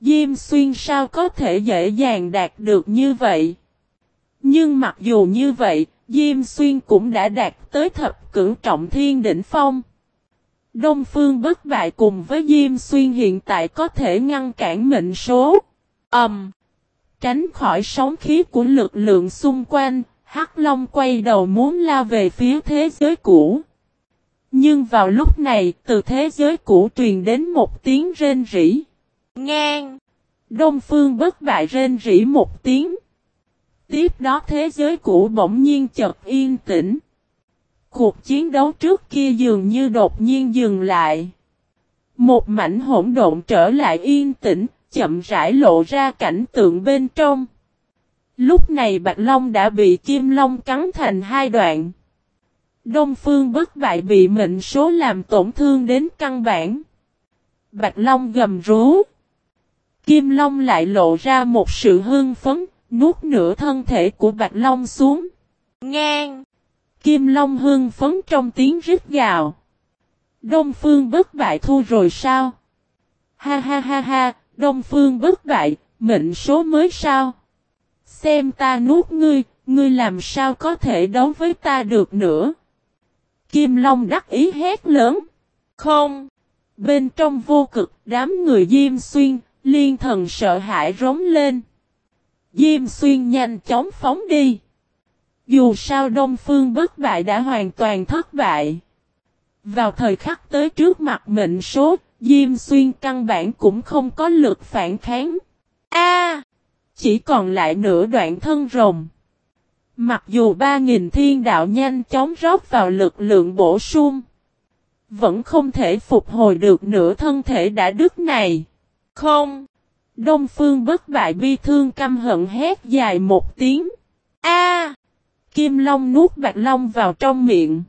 Diêm xuyên sao có thể dễ dàng đạt được như vậy? Nhưng mặc dù như vậy, Diêm xuyên cũng đã đạt tới thập cửu trọng thiên đỉnh phong. Đông Phương bất bại cùng với Diêm Xuyên hiện tại có thể ngăn cản mệnh số. Ẩm. Um, tránh khỏi sóng khí của lực lượng xung quanh, Hắc Long quay đầu muốn lao về phía thế giới cũ. Nhưng vào lúc này, từ thế giới cũ truyền đến một tiếng rên rỉ. Ngang! Đông Phương bất bại rên rỉ một tiếng. Tiếp đó thế giới cũ bỗng nhiên chợt yên tĩnh. Cuộc chiến đấu trước kia dường như đột nhiên dừng lại. Một mảnh hỗn độn trở lại yên tĩnh, chậm rãi lộ ra cảnh tượng bên trong. Lúc này Bạch Long đã bị Kim Long cắn thành hai đoạn. Đông Phương bất bại bị mệnh số làm tổn thương đến căn bản. Bạch Long gầm rú. Kim Long lại lộ ra một sự hưng phấn, nuốt nửa thân thể của Bạch Long xuống. Ngang! Kim Long hưng phấn trong tiếng rít gào. Đông Phương bất bại thu rồi sao? Ha ha ha ha, Đông Phương bất bại, mệnh số mới sao? Xem ta nuốt ngươi, ngươi làm sao có thể đấu với ta được nữa? Kim Long đắc ý hét lớn. Không! Bên trong vô cực, đám người Diêm Xuyên, liên thần sợ hãi rống lên. Diêm Xuyên nhanh chóng phóng đi. Dù sao Đông Phương bất bại đã hoàn toàn thất bại. Vào thời khắc tới trước mặt mệnh số, Diêm Xuyên căn bản cũng không có lực phản kháng. A, Chỉ còn lại nửa đoạn thân rồng. Mặc dù 3.000 thiên đạo nhanh chóng rót vào lực lượng bổ sung. Vẫn không thể phục hồi được nửa thân thể đã đứt này. Không. Đông Phương bất bại bi thương căm hận hét dài một tiếng. A. Kim Long nuốt Bạch Long vào trong miệng.